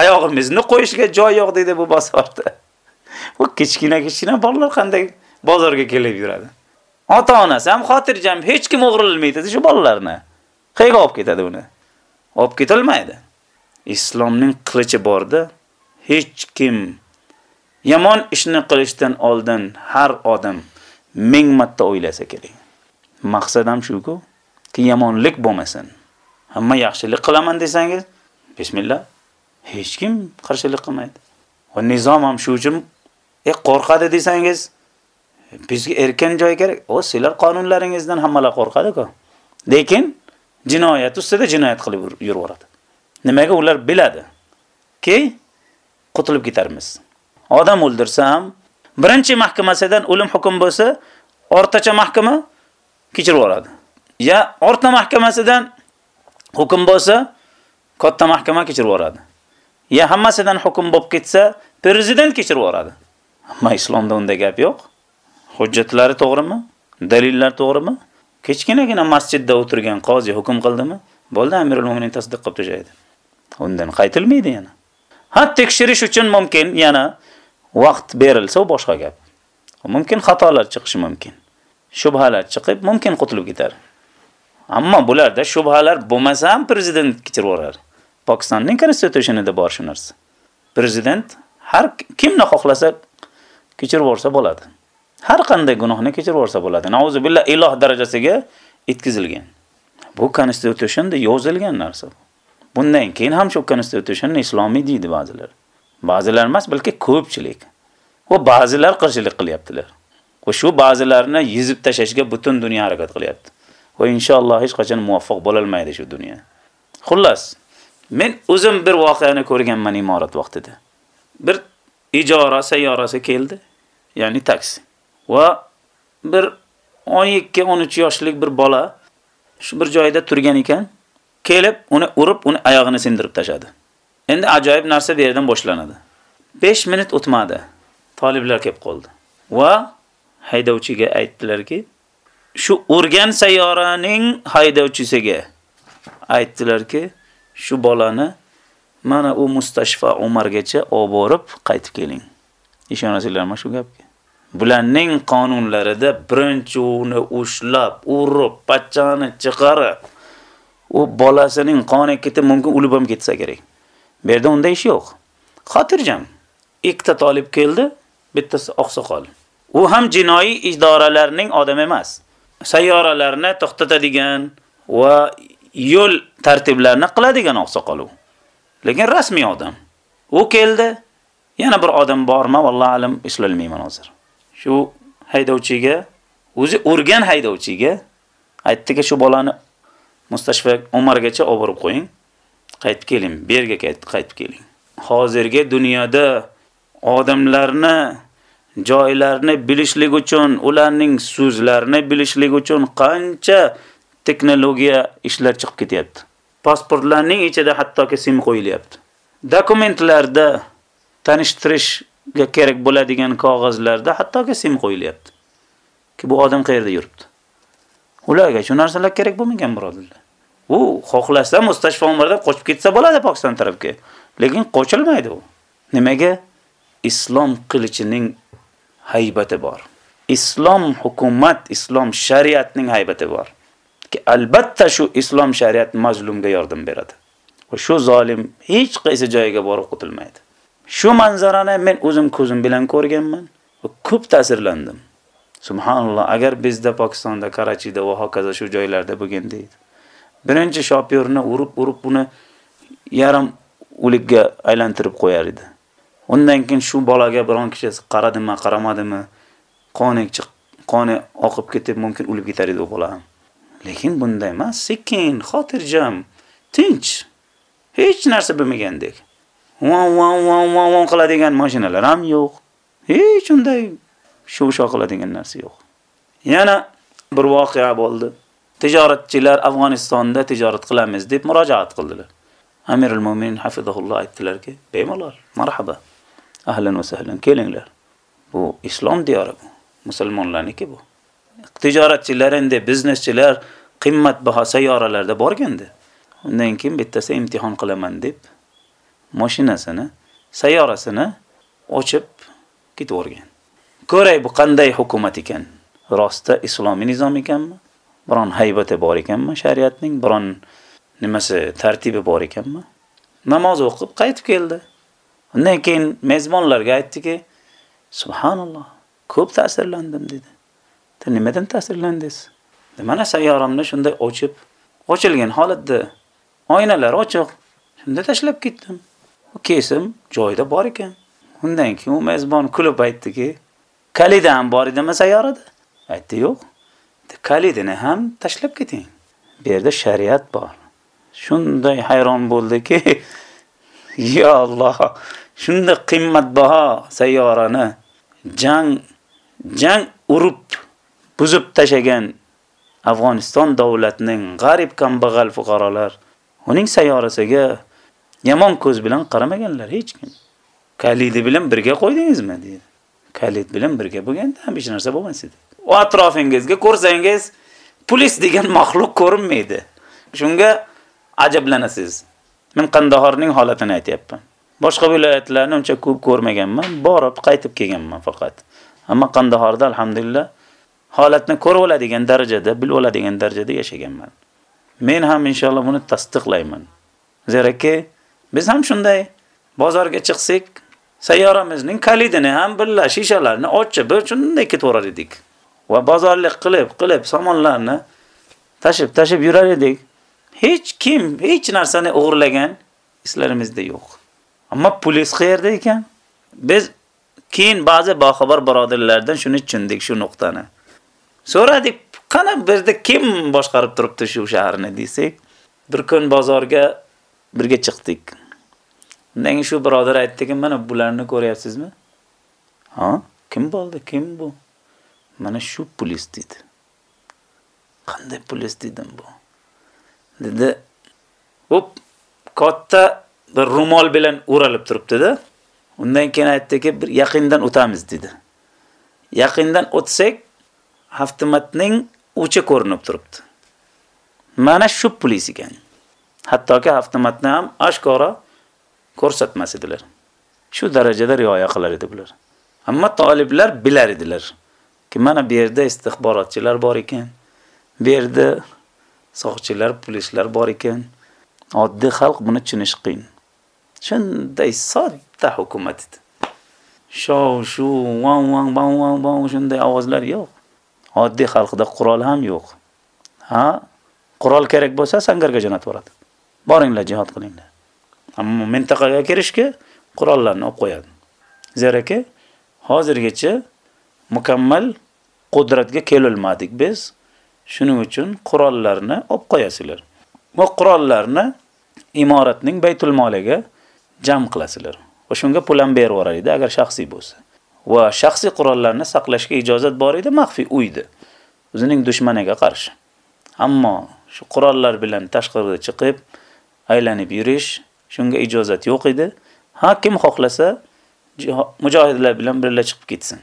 Oyog'imizni qo'yishga joy yo'q" dedi bu bozorda. Bu kichkina kichkina bolalar qanday bozorga kelib yuradi? ota-onasi ham xotirjam, hech kim o'g'rilmaydi shu bolalarni. Qayerga olib ketadi uni? Olib ketilmaydi. Islomning qilichi borda, hech kim yomon ishni qilishdan oldin har odam ming marta o'ylasa kerak. Maqsad ham shuku, ki yomonlik bo'lmasin. Hamma yaxshilik qilaman desangiz, bismillah, hech kim qarshilik qilmaydi. Va nizom ham shu uchun e qo'rqadi desangiz, bizga erkin joy kerak. O sizlar qonunlaringizdan hammalar qo'rqadi-ku. Lekin jinoyat ustida jinoyat qilib yuraveradi. Nimaga ular biladi? Ki qutulib ketarmiz. Odam o'ldirsa ham birinchi mahkamasidan o'lim hukm bo'lsa, o'rtacha mahkama kechirib yuboradi. Ya o'rta mahkamasidan hukm bo'lsa, katta mahkama kechirib yuboradi. Ya hammasidan hukm bo'lib ketsa, prezident kechirib yuboradi. Ammo islomda unday gap yo'q. Hujjatlari to'g'rimi? Dalillar to'g'rimi? Kechkinagina masjidda o'tirgan qozi hukm qildimi? Bo'ldi, Amirul Mu'minin tasdiq qilib tashlaydi. Undan qaytilmaydi yana. Ha tekshirish uchun mumkin yana vaqt berilsa u boshqa gap. Mumkin xatolar chiqishi mumkin. Shubhalar chiqib, mumkin qutulib ketar. Ammo bularda shubhalar bo'lmasa ham prezident kechirib yuborar. Pokistonning konstitutsiyasida bor shu narsa. Prezident har kimni xohlasa kechirib yuborsa bo'ladi. Har qanday gunohni kechirib yuborsa bo'ladi. Nauzu billah iloh darajasiga yetkazilgan. Bu konstitutsiyada yozilgan narsa. Bundan keyin ham shu konstitutsiyani islomiy deydi ba'zilar. Ba'zilar emas, balki ko'pchilik. Va ba'zilar qarshilik qilyaptilar. Va shu ba'zilarni yizib tashlashga butun dunyo harakat qilyapti. Va inshaalloh hech qachon muvaffaq bo'la olmaydi shu dunyo. Xullas, men o'zim bir voqeani ko'rganman imorat vaqtida. Bir ijara sayyorasi keldi, ya'ni taksi. Va bir 12-13 yoshlik bir bola shu bir joyda turgan ekan, kelib uni urib, uni oyog'ini sindirib tashadi. Endi ajoyib narsa bu yerdan boshlanadi. 5 minut o'tmadi. Taliblar kelib qoldi. Va haydovchiga aytdilarki, shu urgan sayyoraning haydovchisiga aytdilarki, shu bolani mana u mustashfa Umargacha olib borib qaytib keling. Ishonasizlarmi shu gapga? Bularning qonunlarida birinchi uni ushlab, urib, pachchani chiqarib, u bolasining qoni ketib mumkin o'lib ham ketsa kerak. Bu yerda unday ish yo'q. Xotirjam. Ikkita talib keldi, bittasi oqsoqol. U ham jinoiy idoralarning odami emas. Sayyoralarni to'xtatadigan va yo'l tartiblarini qiladigan oqsoqol u. Lekin rasmiy odam. U keldi. Yana bir odam bormi? Vallohu alam eslolmayman hozir. Shu haydovchiga, o'zi urgan haydovchiga aytdiki, shu bolani mustashfa Umargacha olib borib qo'ying. Qaytib keling, berga qaytib keling. Hozirgi dunyoda odamlarni joylarni bilishlik uchun, ularning so'zlarini bilishlik uchun qancha texnologiya ishlar chiqib ketyapti. Pasportlarning ichida hattoki sim qo'yilyapti. Dokumentlarda tanishtirish tanishtirishga kerak bo'ladigan qog'ozlarda hattoki sim qo'yilyapti. Ki bu odam qayerda yuribdi? Ularga shu narsalar kerak bo'lmagan birodarlar. U xohlasa mustashfomordan qochib ketsa bo'ladi Pokiston tarafga. Lekin qochilmaydi u. Nimaga? Islom qilichining haybati bor. Islom hukumat, islom shariatining haybati bor. Ki albatta shu islom shariat mazlumga yordam beradi. Va shu zolim hech qaysi joyiga borib qutilmaydi. Shu manzarani men o'zim ko'zim bilan ko'rganman va ko'p ta'sirlandim. Subhanalloh, agar bizda Pokistonda, Karachida va hokazo shu joylarda bo'lgan deydi. Birinchi shopyorni urib-urib uni yarim o'likka aylantirib qo'yar edi. Undan keyin shu bolaga biron kishi qaradimi, qaramadimi, qoni chiq, qoni oqib ketib mumkin o'lib ketar edi u bola ham. Lekin bunday emas, sekin, xotirjam, tinch. Hech narsa bo'lmagandek. Wan wan wan wan wan qiladigan mashinalar ham yo'q. Hech unday shu-shu qiladigan narsa yo'q. Yana bir voqea bo'ldi. Tijoratchilar Afg'onistonda tijorat qilamiz deb murojaat qildilar. Amirul Mu'minin hafizahulloh aytdilarki, bemalol, marhaba. Ahlan va sahlan kelinglar. Bu islom diyori bu. Musulmonlarniki bu. Tijoratchilar endi bizneschilar qimmatbaho sayyoralarda borganda, undan keyin bittasi imtihon qilaman deb mashinasini, sayyorasini ochib ketib o'rgan. Ko'ray bu qanday hukumat ekan. Rosta islomiy nizom ekanmi? Biron haybati bor ekanmi shariatning? Biron nimasi tartibi bor ekanmi? Namoz o'qib qaytib keldi. Undan keyin mezbonlarga aytdiki subhanalloh ko'p ta'sirlandim dedi. Nimadan ta'sirlandingiz mana sayyoramni shunday ochib ochilgan holatda oynalar ochiq shunda tashlab ketdim. Kesim joyida bor ekan. Undan keyin u mezbon kulib aytdiki kalida ham bor edimi sayyorada? Aytdi yo'q. Kalidini ham tashlab keting. Bu yerda shariat bor. Shunday hayron bo'ldiki yo alloh shunday qimmatbaho sayyorani jang jang urib buzib tashagan Afg'oniston davlatining g'arib kambag'al fuqarolar uning sayyorasiga yomon ko'z bilan qaramaganlar hech kim. Kalidi bilan birga qo'ydingizmi dedi. Kalid bilan birga bo'lganda ham hech narsa bo'lmas edi. U atrofingizga ko'rsangiz polis degan maxluq ko'rinmaydi. Shunga ajablanasiz. Men Qandahorning holatini aytayapman. Boshqa viloyatlarni uncha ko'p ko'rmaganman, borib qaytib kelganman faqat. Ammo Qandahorda alhamdulillah holatni ko'rib oladigan darajada, bilib oladigan darajada yashaganman. Men ham inshaalloh buni tasdiqlayman. Zeraki biz ham shunday bozorga chiqsak, sayyoramizning kalidini ham billa shishalarni ochib bir shunday ketaverar edik. Va bozorlik qilib, qilib somonlarni tashib, tashib yurar edik. Hech kim hech narsani o'g'irlagan islarimizda yo'q. Ammo polis qayerda ekan? Biz keyin ba'zi boxabar birodarlardan shuni tushundik shu nuqtani. So'radik, qana bizda kim boshqarib turibdi shu shaharni desak, bir kun bozorga birga chiqdik. Undan shu birodar aytdiki, mana bularni ko'ryapsizmi? Ha? Kim bo'ldi? Kim bu? Mana shu polis dedi. Qanday polis dedim bu? Dedi, "Hop, katta bir rumol bilan o'ralib turibdi-da." Undan keyin aytdiki, bir yaqindan o'tamiz dedi. Yaqindan o'tsak, avtomatning uchi ko'rinib turibdi. Mana shu polis ekan. Hattoki avtomatni ham oshkora ko'rsatmas edilar. Shu darajada rioya qilar edi bular. Ammo taliblar bilar edilar. Ki mana bu yerda istixborotchilar bor ekan. Bu yerda soqchilar, polislar bor ekan. Oddiy xalq buni tushunish qiyin. Shunday sodda hukumat edi. Shov shu, van van van van van shunday ovozlar yo'q. Oddiy xalqda qurol ham yo'q. Ha? Qurol kerak bo'lsa sangarga jo'natib yuboradi. Boringlar jihad qilinglar. Ammo mintaqaga kirishga qurollarni olib qo'yadi. Zeraki hozirgacha mukammal qudratga kelolmadik biz. Shuning uchun qurollarni olib qo'yasizlar. Bu qurollarni imoratning baytul moliga jam qilasizlar. Va shunga pul ham berib yuboradi agar shaxsiy bo'lsa. Va shaxsiy qurollarni saqlashga ijozat bor edi maxfiy uyda. O'zining dushmaniga qarshi. Ammo shu qurollar bilan tashqariga chiqib aylanib yurish shunga ijozat yo'q edi. Ha kim xohlasa mujohidlar bilan birga chiqib ketsin.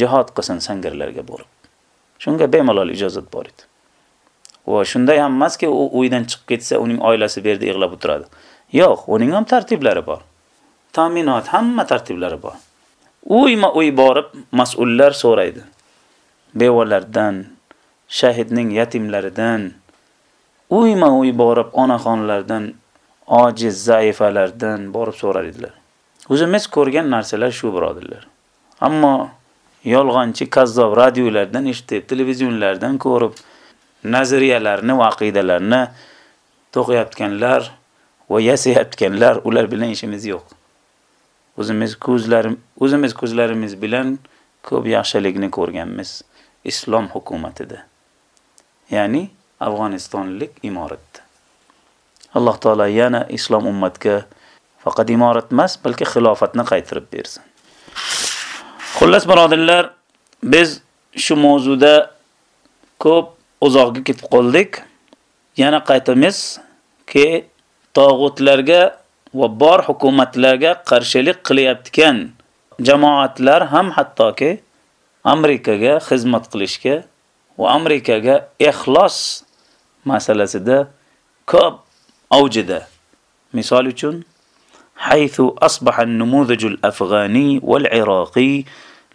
Jihad qilsin sangarlarga borib. Shunga bemalol ijozat bor edi. Va shunday ham emaski, u uydan chiqib ketsa, uning oilasi berdi yig'lab o'tiradi. Yo'q, uning ham tartiblari bor. Ta'minot hamma tartiblari bor. Uyma-uy borib mas'ullar so'raydi. Bevalardan, shahidning yatimlaridan, uyma-uy borib onaxonlardan, ojiz zaifalardan borib so'rar edilar. O'zimiz ko'rgan narsalar shu birodirlar. Ammo yolg'onchi kazzob radiolardan eshitib, televizionlardan ko'rib, nazariyalarni vaqidalarni to'qiyotganlar va yasayotganlar, ular bilan ishimiz yo'q. O'zimiz ko'zlarim, o'zimiz ko'zlarimiz bilan ko'p yaxshilikni ko'rganmiz islom hukumatida. Ya'ni Afg'onistonlik imoratda. Alloh taolo yana islom ummatga faqat imorat emas, balki xilofatni qaytirib bersin. Xullas birodarlar, biz shu mavzuda ko'p uzoqga ketib qoldik. Yana qaytamiz ki tog'utlarga va bor hukumatlarga qarshilik qilayotgan jamoatlar ham hattoki Amerikaga xizmat qilishga va Amerikaga ixlos masalasida ko'p avjida misol uchun حيث أصبح النموذج الأفغاني والعراقي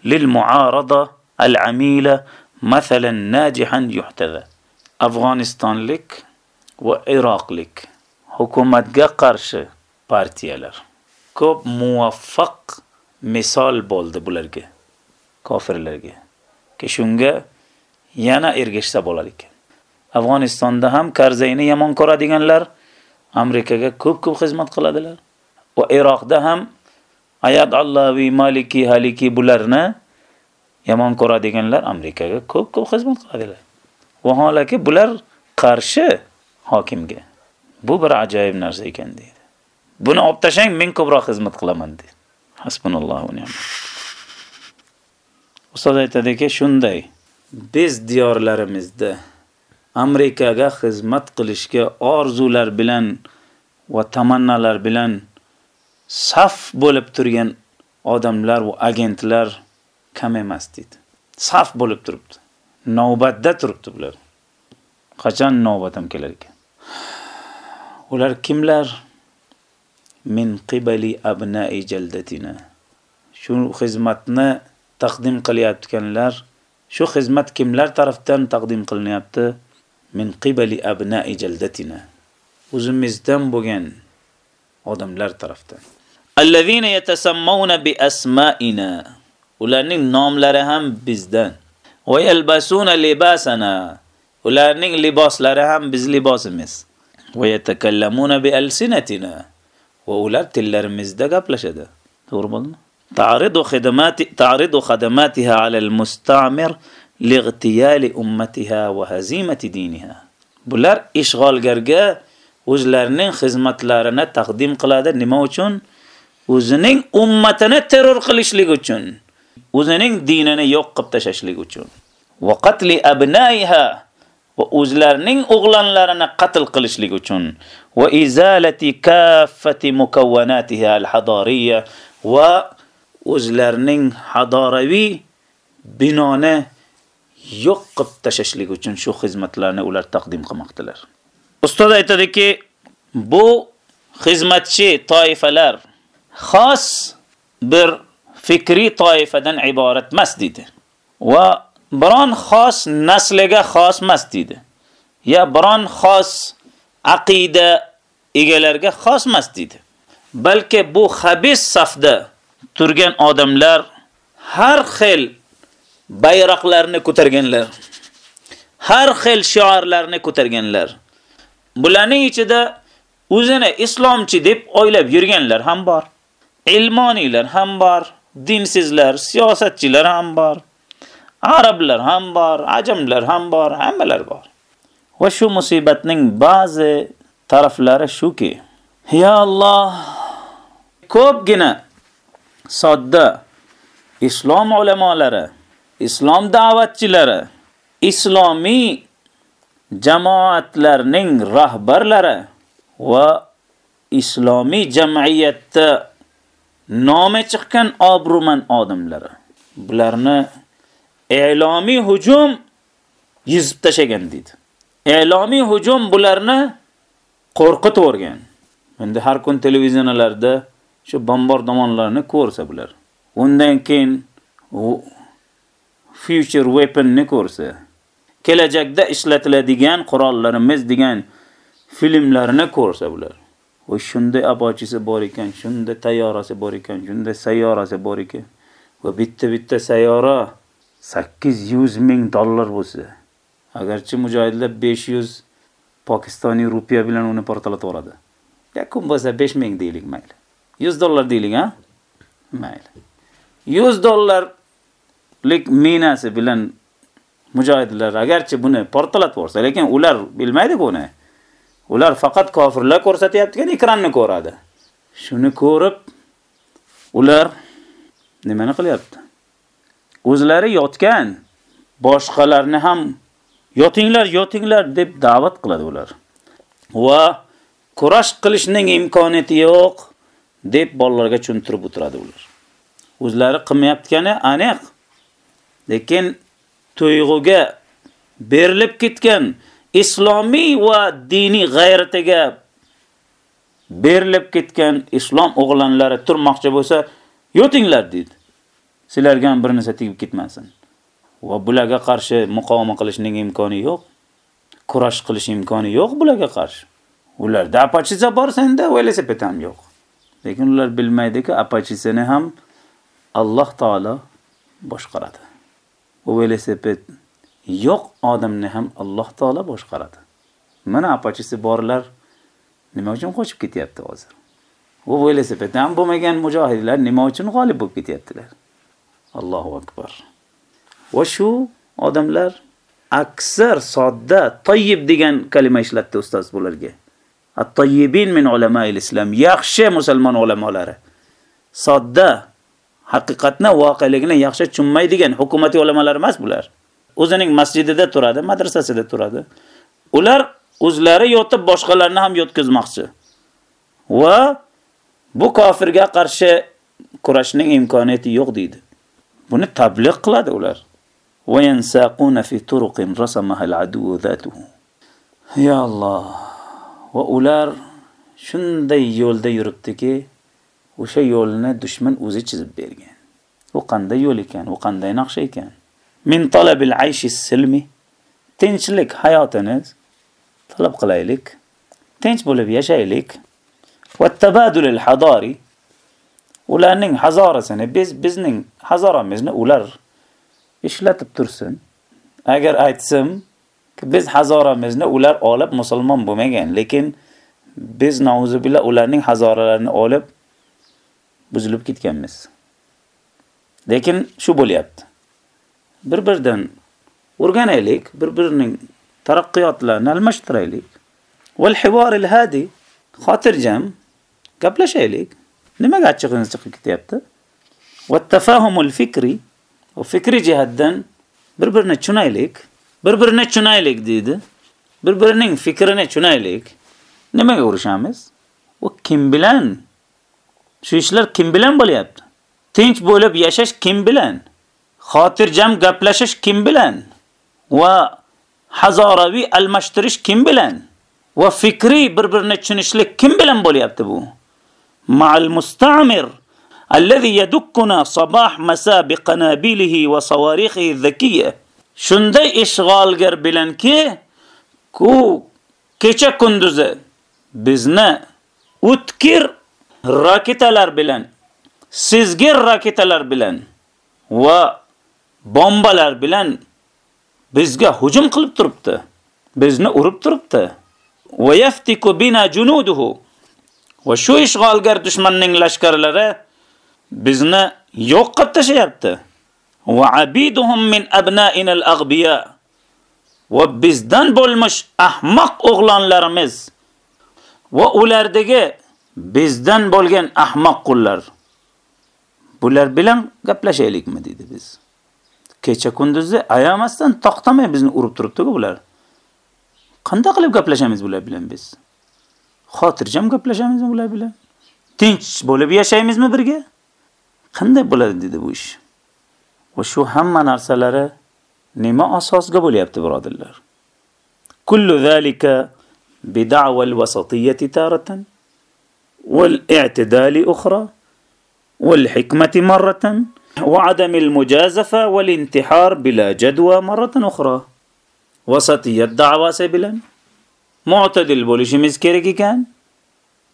للمعارضة العميلة مثلا ناجحا يحتذى. أفغانستان لك وإراق لك. حكومة قرش بارتيالر كوب موفق مثال بولد بولرگ كافر لرگ كشونگ يانا إرگشتا بولرگ Afg'onistonda ham Karzayni yomon ko'radiganlar Amerikaga ko'p-ko'p xizmat qiladilar. Va Iroqda ham Ayad Allavi, Maliki Haliki bularni yomon ko'radiganlar Amerikaga ko'p-ko'p xizmat qiladilar. Vaholanki bular qarshi hokimga. Bu bir ajoyib narsa ekan deydi. Buni olib tashang, men ko'proq xizmat qilaman deydi. Hasbunallohu va ni'mal. Ustoz aytadiki, shunday biz diyorlarimizda Amerikaga xizmat qilishga orzular bilan va tamannalar bilan saf bo'lib turgan odamlar va agentlar kam emas dedi. Saf bo'lib turibdi. Navbatda turibdi bular. Qachon navbatim kelar ekan? Ular kimlar? Min qibali abna'i jaldatina. Shu xizmatni taqdim qilyaptiganlar, shu xizmat kimlar tarafdan taqdim qilinyapti? من قبل أبناء جلدتنا. وزمزدن بوغن أدم طرفتن الذين يتسمون بأسمائنا. ولانين نام لرهم بزدن. ويلبسون لباسنا. ولانين لباس لرهم بز لباس مس. ويتكلمون بألسنتنا. وأولاد تلر مزدا قبل شدة تعرض خدماتها على المستعمر. Lig'tiyali ummatiha va hazimati diniha. Bular ishg'olgarga o'zlarining xizmatlarini taqdim qiladi. Nima uchun? O'zining ummatini terror qilishlik uchun, o'zining dinini yo'q qilib tashlashlik uchun. Va qatli abnaiha va o'zlarining o'g'lanlarini qatl qilishlik uchun va izalati kaffati mukawwanatiha al-hadariyya va o'zlarining hadoraviy binoni yo'q qilib tashlashlik uchun shu xizmatlarni ular taqdim qilmoqdilar. Ustoz aytadiki, bu xizmatchi toifalar xos bir fikriy toifadan iborat emas dedi. Va biron xos nasliga xos emas dedi. Ya biron xos aqida egalariga xos emas dedi. Balki bu xabis safda turgan odamlar har xil bayroqlarni ko'targanlar. Har xil shiorlarni ko'targanlar. Bularning ichida o'zini islomchi deb o'ylab yurganlar ham bor. Ilmoniylar ham bor, dinsizlar, siyosatchilar ham bor. Arablar ham bor, ajamlar ham bor, hammalar bor. Va shu musibatning ba'zi taraflari shuki, ya Alloh, ko'pgina sodda islom ulamolari islom da'vatchilari, islomiy jamoatlarning rahbarlari va islomiy jamiyatda nomi chiqqan obro'man odamlari bularni e'lomiy hujum yizib tashagan deydi. E'lomiy hujum bularni qo'rqitib o'rgan. Endi har kun televiziyalarda shu bombardimonlarni ko'rsa bular. Undan keyin future weaponni ko'rsa, kelajakda ishlatiladigan qurollarimiz degan filmlarni ko'rsa bular. Va shunday abochisi bor ekan, shunday tayyorasi bor ekan, shunday sayyorasi bor ekan. Va bitta-bitta sayyora 800 ming dollar bo'lsa, agarchi mujohidlar 500 Pokistoniy rupiya bilan uni portlatib oladi. Yakun bo'lsa 5 ming deylik mayli. 100 dollar deylik, ha? Mayli. 100 dollar lik minasi bilan mujohidlar agarchi buni portlatib yuborsa, lekin ular bilmaydi buni. Ular faqat kofirlar ko'rsatayotgan ekranni ko'radi. Shuni ko'rib ular nimani qilyapti? O'zlari yotgan boshqalarni ham yotinglar, yotinglar deb da'vat qiladi ular. Va kurash qilishning imkoniyati yo'q deb bolalarga tushuntirib o'tiradi ular. O'zlari qilmayotgani aniq. Lekin tuyg'uga berilib ketgan islomiy va diniy g'ayratiga berilib ketgan islom o'g'lanlari turmoqchi bo'lsa, yo'tinglar dedi. Sizlarga ham bir narsa tegib ketmasin. va bularga qarshi muqovama qilishning imkoni yo'q. Kurash qilish imkoni yo'q bularga qarshi. Ularda apachiza bor, senda velosiped ham yo'q. Lekin ular bilmaydiki, apachisini ham Alloh taolo boshqaradi. Bu velosiped yo'q odamni ham Alloh taolo boshqaradi. Mana apachisi borlar nima uchun qochib ketyapti hozir? U velosiped ham bo'lmagan mujohidlar nima uchun g'olib bo'lib ketyaptilar? Allohu akbar. Va shu odamlar aksar sodda toyib degan kalima ishlatdi ustoz bularga. At-tayyibin min ulama'il islam, yaxshi musulmon ulamolari. Sodda haqiqatni voqeligini yaxshi tushunmaydigan hukumatli ulamolar emas bular. O'zining masjidida turadi, madrasasida turadi. Ular o'zlari yotib boshqalarni ham yotkizmoqchi. Va bu kofirga qarshi kurashning imkoniyati yo'q deydi. Buni tabliq qiladi ular. Va yansaquna fi turuqin rasamaha al-adu zatuhu. Ya Alloh. Va ular shunday yo'lda yuribdiki, o'sha yo'lni dushman o'zi chizib bergan. U qanday yo'l ekan, u qanday naqsha ekan? Min talabil ayshi silmi tinchlik hayotini talab qilaylik. Tinch bo'lib yashaylik. Va tabadul al-hadari ularning hazorasini biz bizning hazoramizni ular ishlatib tursin. Agar aytsam, biz hazoramizni ular olib musulmon bo'lmagan, lekin biz nauzubillah ularning hazoralarini olib buzilib ketganmiz. Lekin shu bo'lyapti. Bir-birdan o'rganaylik, bir-birining taraqqiyotlarini almashtiraylik. Wal hiwar al-hadi xotirjam gaplashaylik. Nimaga achchig'ingiz chiqib ketyapti? Va tafahumul fikri va fikri jihatdan bir-birini tushunaylik. Bir-birini tushunaylik dedi. Bir-birining fikrini tushunaylik. Nimaga urushamiz? U kim bilan Shu ishlar kim bilan bo'lyapti? Tinch bo'lib yashash kim bilan? Xotirjam gaplashish kim bilan? Va hazoraviy almashtirish kim bilan? Va fikriy bir-birini tushunishlik kim bilan bo'lyapti bu? Ma'al mustamir allazi yadukkuna sabah masa biqanabilihi va sawarihi zakiyya. Shunday ishg'olgar bilanki, ku kecha kunduzi bizni o'tkir raketalar bilan, sizgir raketalar bilan va bombalar bilan bizga hujum qilib turibdi. Bizni urib turibdi. Va yaftiku bina junuduhu. Va shu ishg'olgar dushmanning lashkarlari bizni yo'q qilib tashayapti. Va abiduhum min abna'ina al-aghbiya. Va bizdan bo'lmish ahmoq o'g'lonlarimiz va ulardagi bizdan bo'lgan ahmoq qullar. Bular bilan gaplashaylikmi dedi biz. Kecha kunduzi ayamasdan to'xtamay bizni urib turibdi-ku bular. Qanday qilib gaplashamiz bular bilan biz? Xotirjam gaplashamizmi bular bilan? Tinch bo'lib yashaymizmi birga? Qanday bo'ladi dedi bu ish. Va shu hamma narsalari nima asosga bo'lyapti birodirlar? Kullu zalika bid'wa al-wasatiyyati taratan والاعتدال أخرى والحكمة مرة وعدم المجازفة والانتحار بلا جدوى مرة أخرى. وسطية دعوة سبلا. معتدل بوليشميز كيريكي كان.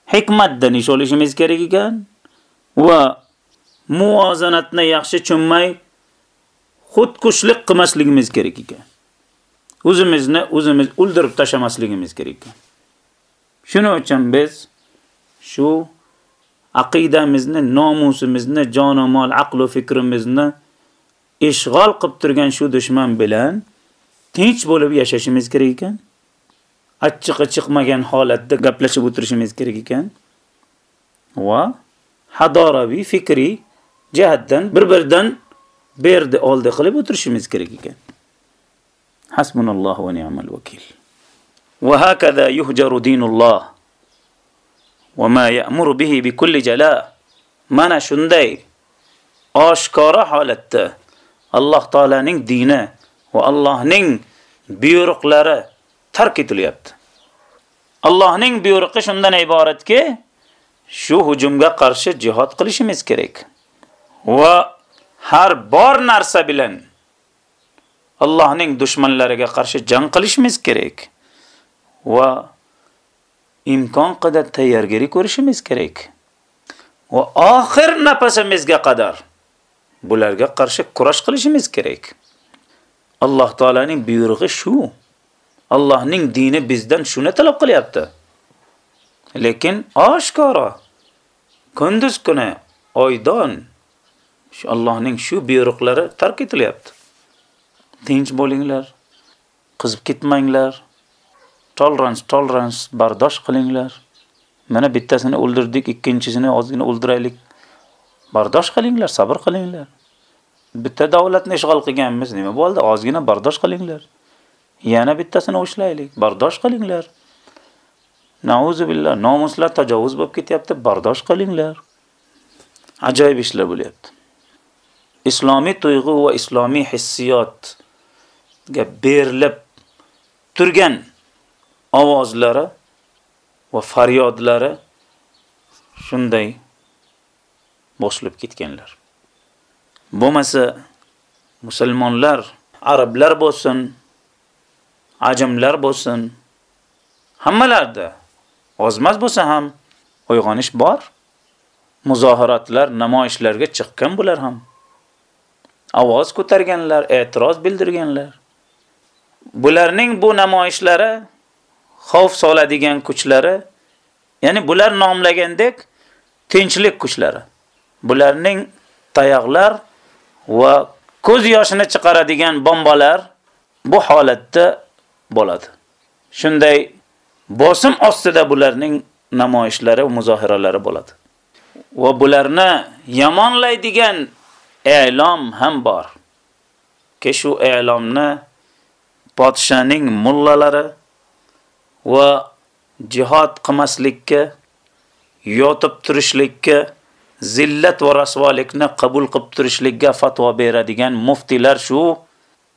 حكمة دانيش بوليشميز كيريكي كان. وموازنتنا يخشي چمي خود كشلق مسلق مزكريكي كان. وزمزنا وزمز أولدرب تشا مسلق مزكريكي شنو اچن بيز؟ Shu aqidamizni, nomusimizni, jonomol, aqlu fikrimizni ishg'ol qilib turgan shu dushman bilan tinch bo'lib yashashimiz kerak ekan. Achchiqi chiqmagan holatda gaplashib o'tirishimiz kerak ekan. Va hadoraviy fikriy jihatdan bir-biridan berdi oldi qilib o'tirishimiz kerak ekan. Hasbunallohu va ni'mal vakil. Va hakaza va ma ya'muru bihi bi kulli jala. Mana shunday oshkora holatda Alloh taolaning dini va Allohning buyruqlari tark etilyapti. Allohning buyrug'i shundan iboratki, shu hujumga qarshi jihad qilishimiz kerak. Va har bor narsa bilan Allohning dushmanlariga qarshi jang qilishimiz kerak. Va imkon qadar tayyorgarlik ko'rishimiz kerak. Va oxir nafasimizga qadar bularga qarshi kurash qilishimiz kerak. Alloh taolaning buyrug'i shu. Allohning dini bizdan shuni talab qilyapti. Lekin oshkora kunduz kuni oydon shu Allohning shu buyruqlari tark etilyapti. Tinch bo'linglar, qizib ketmanglar. Tolerance, tolerance, bardosh qilinglar. Mana bittasini o'ldirdik, ikkinchisini ozgina o'ldiraylik. Bardosh qilinglar, sabr qilinglar. Bitta davlatni ishg'ol qilganmiz, nima bo'ldi? Ozgina bardosh qilinglar. Yana bittasini ushlaylik, bardosh qilinglar. Nauzu billah, nomuslar tajovuz bo'lib ketyapti, bardosh qilinglar. Ajoyib ishlar bo'lyapti. Islomiy tuyg'u va islomiy hissiyotga berilib turgan ovozlari va faryodlari shunday bosilib ketganlar. Bo'lmasa musulmonlar, arablar bo'lsin, ajamlar bo'lsin, hammalarda ozmas bo'lsa ham uyg'onish bor. Muzohiratlar, namoyishlarga chiqqan bular ham. Ovoz ko'targanlar, e'tiroz bildirganlar. Bularning bu namoyishlari xavf soladigan kuchlari, ya'ni bular nomlagandek tinchlik kuchlari. Bularning tayoqlar va ko'z yoshini chiqaradigan bombalar bu holatda bo'ladi. Shunday bosim ostida bularning namoyishlari va muzohiralari bo'ladi. Va bularni yomonlaydigan e'lom ham bor. Ke shu e'lomni podshaning mullalari va jihad qilmaslikka, yotib turishlikka, zillat va rasvolikni qabul qilib turishlikka fatvo beradigan muftilar shu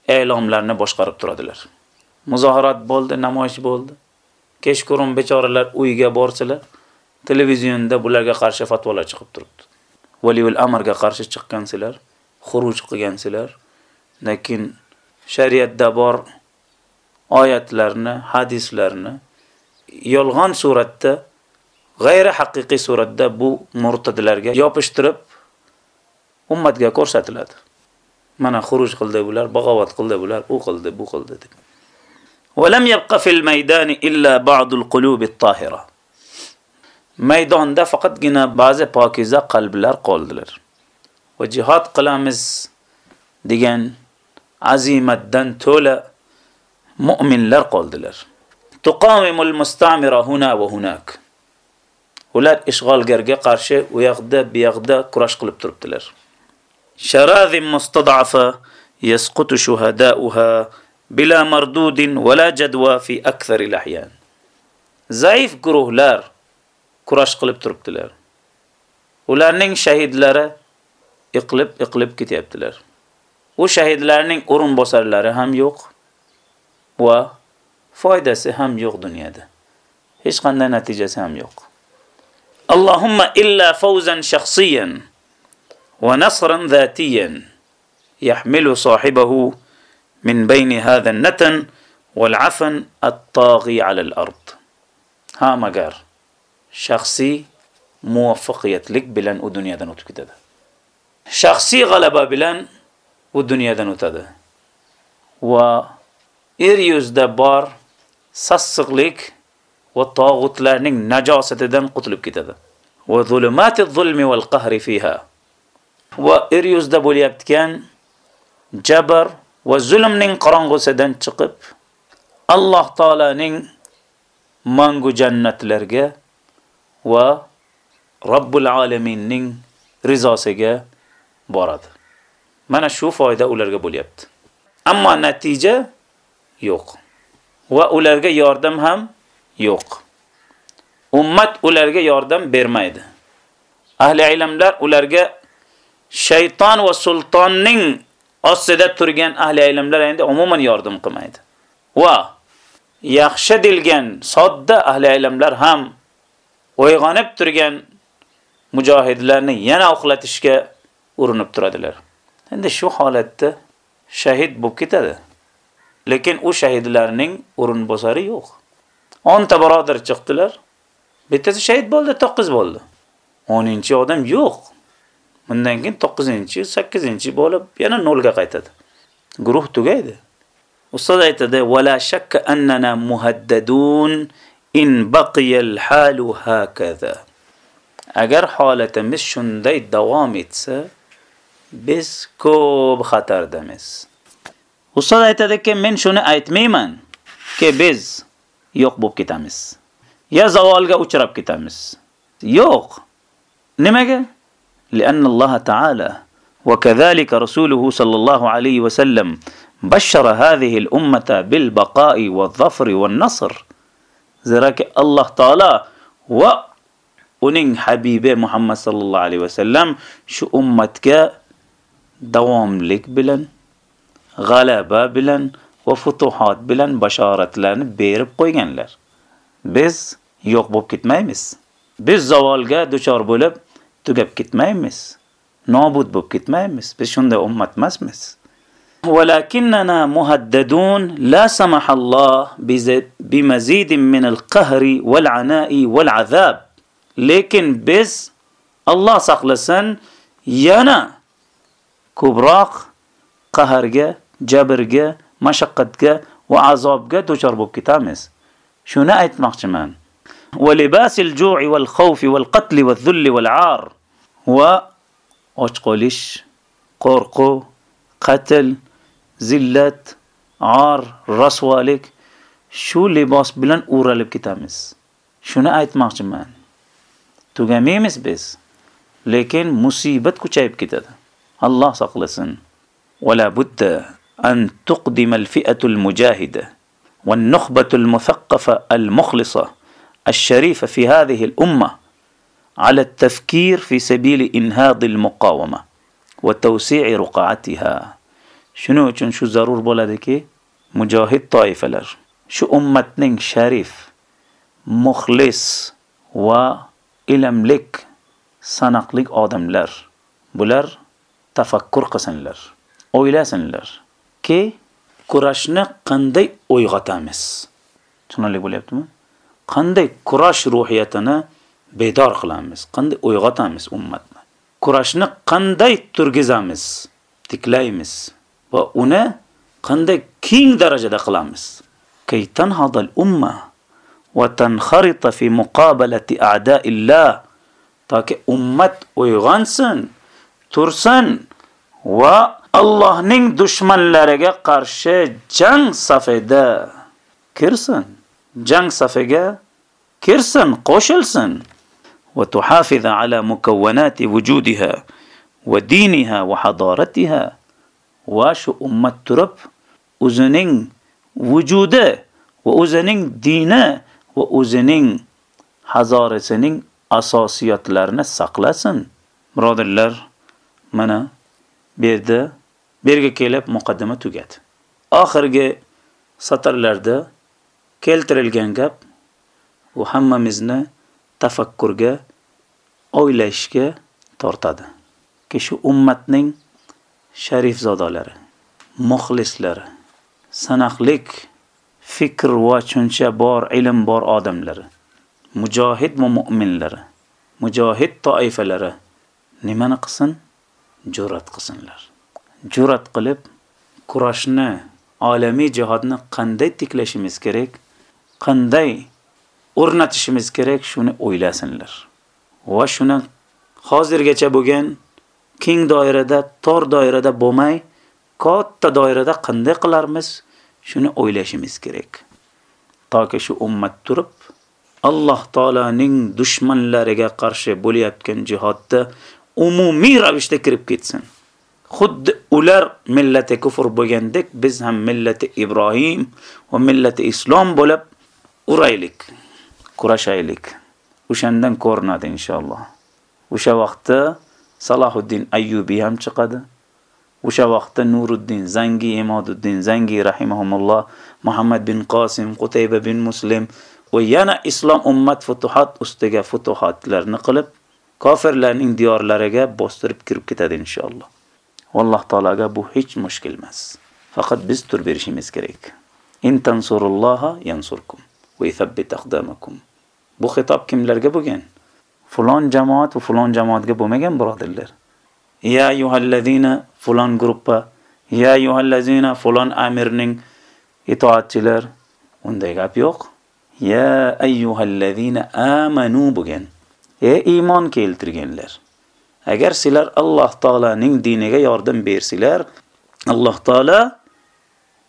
e'lomlarni boshqarib turadilar. Muzoharat bo'ldi, namoyish bo'ldi. Kechqurun bechoralar uyiga borsalar, televizionda bularga qarshi fatvolar chiqib turibdi. Valiyul amrga qarshi chiqqansizlar, xuruj qilgansizlar, lekin shariatda bor oyatlarni, hadislarni yolg'on suratda, g'ayri haqiqiy suratda bu murtadlarga yopishtirib ummatga ko'rsatiladi. Mana xuruj qildi bular, bag'ovat qildi bular, u qildi, bu qildi deb. ولم يبق في الميدان إلا بعض القلوب الطاهرة maydonda faqatgina ba'zi pokiza qalblar qoldilar. Va jihad qilamiz degan azimatdan to'la mu'minlar qoldilar. Tuqamimul mustamira huna va hunak. Ular ishg'olgarga qarshi u yoqda, bu yoqda kurash qilib turibdilar. Sharazim mustad'afa yasqutu shuhada'uha bila mardudin wala jadwa fi akthar al-ahyan. Zaif guruhlar kurash qilib turibdilar. Ularning shahidlari iqlib iqlib ketyaptilar. U shahidlarning o'rin bosarlari ham yo'q va foydasi ham yo'q dunyoda. Hech qanday natijasi ham yo'q. Allohumma illa fawzan shakhsiyan wa nasran dhatiyan yahmilu sahibahu من بين هذا النتن والعفن الطاغي على الأرض ها مقار شخصي muvaffaqiyatlik bilan u dunyodan o'tib ketadi. Shaxsiy g'alaba bilan u dunyodan o'tadi. Va er yuzda bor sassiqlik va tog'utlarning najosatidan qutulib ketadi. Va zulumatiz zulmi val qahri fiha. Va er yuzda bo'layotgan jabr va zulmning qorong'usidan chiqib Alloh taolaning mangu jannatlarga va Robbul alaminning rizosiga boradi. Mana shu foyda ularga bo'lyapti. Ammo natija yo'q. Va ularga yordam ham yo'q. Ummat ularga yordam bermaydi. Ahli ilmlar ularga shayton va sultonning ostida turgan ahli ilmlar endi umuman yordam qilmaydi. Va yaxshi dilgan sodda ahli ilmlar ham uyg'onib turgan mujohidlarni yana uxlatishga urinib turadilar. Endi shu holatda shahid bo'lib ketadi. Lekin u shahidlarning o'rinbosari yo'q. 10 ta birodar chiqdilar. Bittasi shahid bo'ldi, 9 bo'ldi. 10-odam yo'q. Bundan keyin 9-chi, 8-chi bo'lib yana 0 ga qaytadi. Guruh tugaydi. Ustoz aytadi: "Wala shakka annana muhaddadun in baqiya al-halu hakaza." Agar holatimiz shunday davom etsa, biz ko'p xatardamiz. Men shuni aytmayman, ki biz yo'q bo'lib ketamiz. Ya zavolga uchrab ketamiz. Yo'q. Nimaga? لأن الله تعالى وكذلك رسوله صلى الله عليه وسلم بشر هذه الأمة بالبقاء والظفر والنصر زراك الله تعالى و uning habibi Muhammad sallallohu alayhi vasallam shu ummatga davomlik bilan g'alaba bilan va futuhat bilan bashoratlarni berib qo'yganlar. Biz yo'q bo'lib ketmaymiz. Biz zavolga duchor bo'lib tugab ketmaymiz. Nobud bo'lib ketmaymiz. Biz shunday ummat emasmiz. ولكننا مهددون لا سمح الله بمزيد من القهر والعناء والعذاب lekin biz Alloh saqlasin yana ko'proq qahrga, jabrga, mashaqqatga va azobga duchor bo'lib ketamiz. Shuni aytmoqchiman. ولباس الجوع والخوف والقتل والذل والعار va och qolish, qo'rquv, qatl, zillat, ar, rasvolik shu libos bilan o'ralib ketamiz. Shuni aytmoqchiman. Tugamaymiz biz. Lekin musibat kuchayib ketadi. Alloh saqlasin. ولا بد أن تقدم الفئة المجاهدة والنخبة المثقفة المخلصة الشريفه في هذه الأمة على التفكير في سبيل إنهاض المقاومة وتوسيع رقعتها. شنو شن شو ضرور بولدك مجاهد طائفة لر. شو امتنين شريف مخلص و الملك سنقلق ادملر بولر تفكر سن لر. Ki kurashni qanday uyg'otamiz tushunarli bo'lyaptimi? Qanday kurash ruhiyatini bedor qilamiz? Qanday uyg'otamiz ummatni? Kurashni qanday turgizamiz? Tiklaymiz. Va uni qanday keng darajada qilamiz? Kay tanhadal umma va tanharita fi muqabalati a'da'illah. Toki ummat uyg'onsin tursin va Allohning dushmanlariga qarshi jang safida kirsin. Jang safiga kirsin, qo'shilsin. va tuhafiza ala mukawwanati wujudiha va diniha va hadoratiha va shu ummat turib o'zining vujudi va o'zining dini va o'zining hazorasining asosiyatlarini saqlasin. Birodarlar, mana bu yerda berga kelib muqaddima tugadi. Oxirgi satrlarda keltirilgan gap u hammamizni tafakkurga, o'ylashga tortadi. Ki shu ummatning sharif zodalari, muxlislari, sanaqlik fikr va tushuncha bor, ilm bor odamlari, mujohid va mu'minlari, mujohid toifalari nimani qilsin? Jur'at qilsinlar. Jur'at qilib kurashni, olamiy jihodni qanday tiklashimiz kerak, qanday o'rnatishimiz kerak shuni o'ylasinlar. Va shuni hozirgacha bo'lgan keng doirada, tor doirada bo'lmay, katta doirada qanday qilarmiz, shuni o'ylashimiz kerak. Toki shu ummat turib Alloh taolaning dushmanlariga qarshi bo'layotgan jihodda umumiy ravishda kirib ketsin. Xuddi ular millati kufr bo'lgandek biz ham millati Ibrohim va millati Islom bo'lib uraylik, kurashaylik. O'shandan ko'rinadi inshaalloh. O'sha vaqtda Salohuddin Ayyubi ham chiqadi. O'sha vaqtda Nuruddin Zangi, Imoduddin Zangi rahimahumulloh, Muhammad bin Qosim, Qutayba bin Muslim va yana islom ummat futuhat ustiga futuhatlarni qilib, kofirlarning diyorlariga bostirib kirib ketadi inshaalloh. والله تعالى جابوا هيج مشكل مس فقط بستر بيرشي مسكريك. إن تنصر الله ينصركم ويثبت أقدامكم. بو خطاب كم لرجبو جن؟ فلان جماعات وفلان جماعات جبو مجن براد الله يا أيها الذين فلان جروبا يا أيها الذين فلان أمرنين إطاعت لر. وندي جاب يوق؟ يا أيها الذين آمنوا بجن يا إيه إيمان كيلتر جن لر. Agar sizlar alloh taolaning diniga yordam bersizlar alloh taolo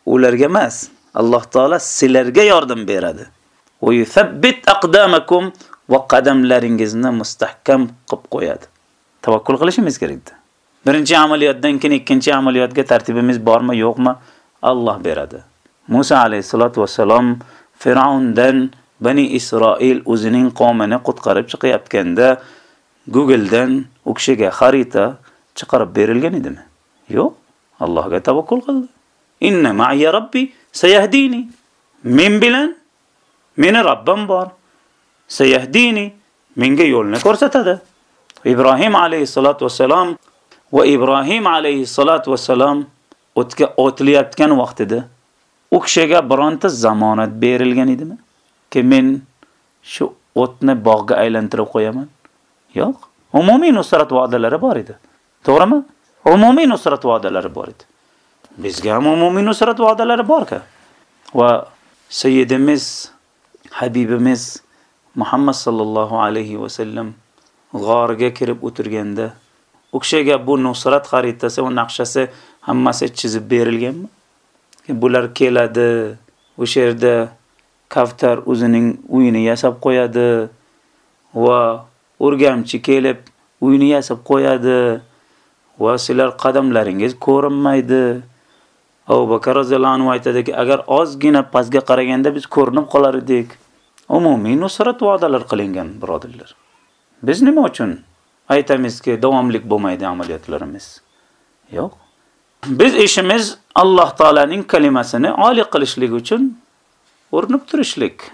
ularga emas alloh taolo sizlarga yordam beradi. Va yusabbit aqdamakum va qadamlaringizni mustahkam qilib qo'yadi. Tavakkul qilishimiz kerakdi. birinchi amaliyotdan keyin ikkinchi amaliyotga tartibimiz bormi yo'qmi? Alloh beradi. Musa alayhisolatu vasallam Fir'aundan Bani Isroil o'zining qavmini qutqarib chiqayotganda Googledan u kishiga xarita chiqarib berilgan edimi? Yo'q, Allohga tavakkul qildi. Inna ma'iya robbi sayahdini. Men bilan meni Robbim bor. Sayahdini menga yo'lni ko'rsatadi. Ibrohim alayhisolatu vasallam va Ibrohim alayhisolatu vasallam o'tga o'tilayotgan vaqtida u kishiga bironta zamonat berilgan edimi? Ki men shu o'tni bog'ga aylantirib qo'yaman. Yo'q. Umumiy nusrat va'dalari bor edi. To'g'rimi? Umumiy nusrat va'dalari bor edi. Bizga ham umumiy nusrat va'dalari bor-ku. Va sayyidimiz Habibimiz Muhammad sallallohu alayhi va sallam g'orga kirib o'tirganda u kishiga bu nusrat xaritasi va naqshasi hammasi chizib berilganmi? E, bular keladi, o'sha yerda kaftar o'zining uyini yasab qo'yadi va urgamchi kelib uyini yasab qo'yadi va sizlar qadamlaringiz ko'rinmaydi. Abu Bakr roziyallohu anhu aytadiki, agar ozgina pastga qaraganda biz ko'rinib qolar edik. Umumiy nusrat va'dalar qilingan, birodarlar. Biz nima uchun aytamizki, davomlik bo'lmaydi amaliyotlarimiz? Yo'q. Biz ishimiz Alloh taolaning kalimasini oliy qilishlik uchun o'rnib turishlik,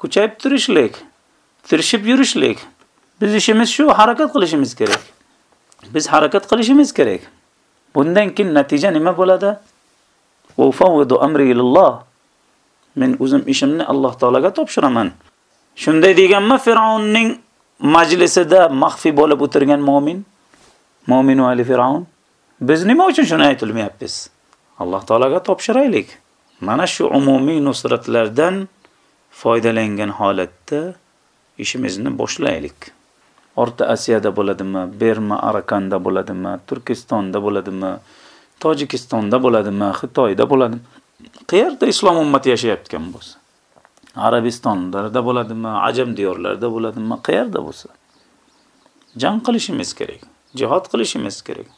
kuchayib turishlik, tirishib yurishlik. Biz ishimiz shu, harakat qilishimiz kerak. Biz harakat qilishimiz kerak. Bundan keyin natija nima bo'ladi? Va amri ilalloh. Men o'zim ishimni Alloh taolaga topshiraman. Shunday deganmi Fir'aunning majlisida maxfi bo'lib o'tirgan mu'min? Mu'minu ali Fir'aun. Biz nima uchun shuni aytilmayapmiz? Alloh taolaga topshiraylik. Mana shu umumiy nusratlardan foydalangan holatda ishimizni boshlaylik. O'rta osiyoda bo'ladimi, Berma, Arakanda bo'ladimi, Turkistonda bo'ladimi, Tojikistonda bo'ladimi, Xitoyda bo'ladimi? Qayerda islom ummati yashayotgan bo'lsa, Arabistonlarda bo'ladimi, Ajam diyorlarida bo'ladimi, qayerda bo'lsa, jang qilishimiz kerak, jihad qilishimiz kerak.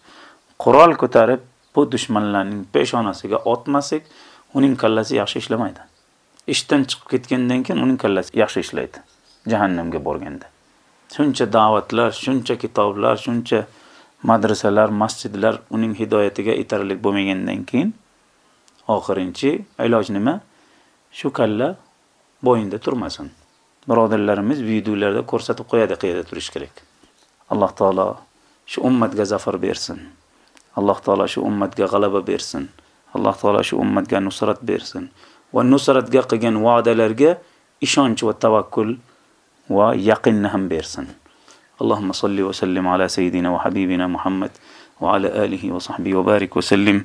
Qurol ko'tarib bu dushmanlarning peshonasiga otmasak, uning kallasi yaxshi ishlamaydi. Ishdan chiqib ketgandan keyin uning kallasi yaxshi ishlaydi. Jahannamga borganda. Shuncha da'vatlar, shuncha kitoblar, shuncha madrasalar, masjidlar uning hidoyatiga yetarli bo'lmagandan keyin oxirinchi iloj nima? Shu kalla bo'yinda turmasin. Birodarlarimiz videolarda ko'rsatib qo'yadi qayerda turish kerak. Alloh taolo shu ummatga zafar bersin. Alloh taolo shu ummatga g'alaba bersin. Alloh taolo shu ummatga nusrat bersin. Va nusratga qilgan va'dalarga ishonch va tavakkul yaqinni ham bersin. اللهم صل وسلم على سيدنا وحبيبنا محمد وعلى آله وصحبه وبارك وسلم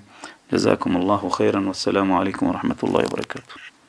جزاكم الله خيرا والسلام عليكم ورحمة الله وبركاته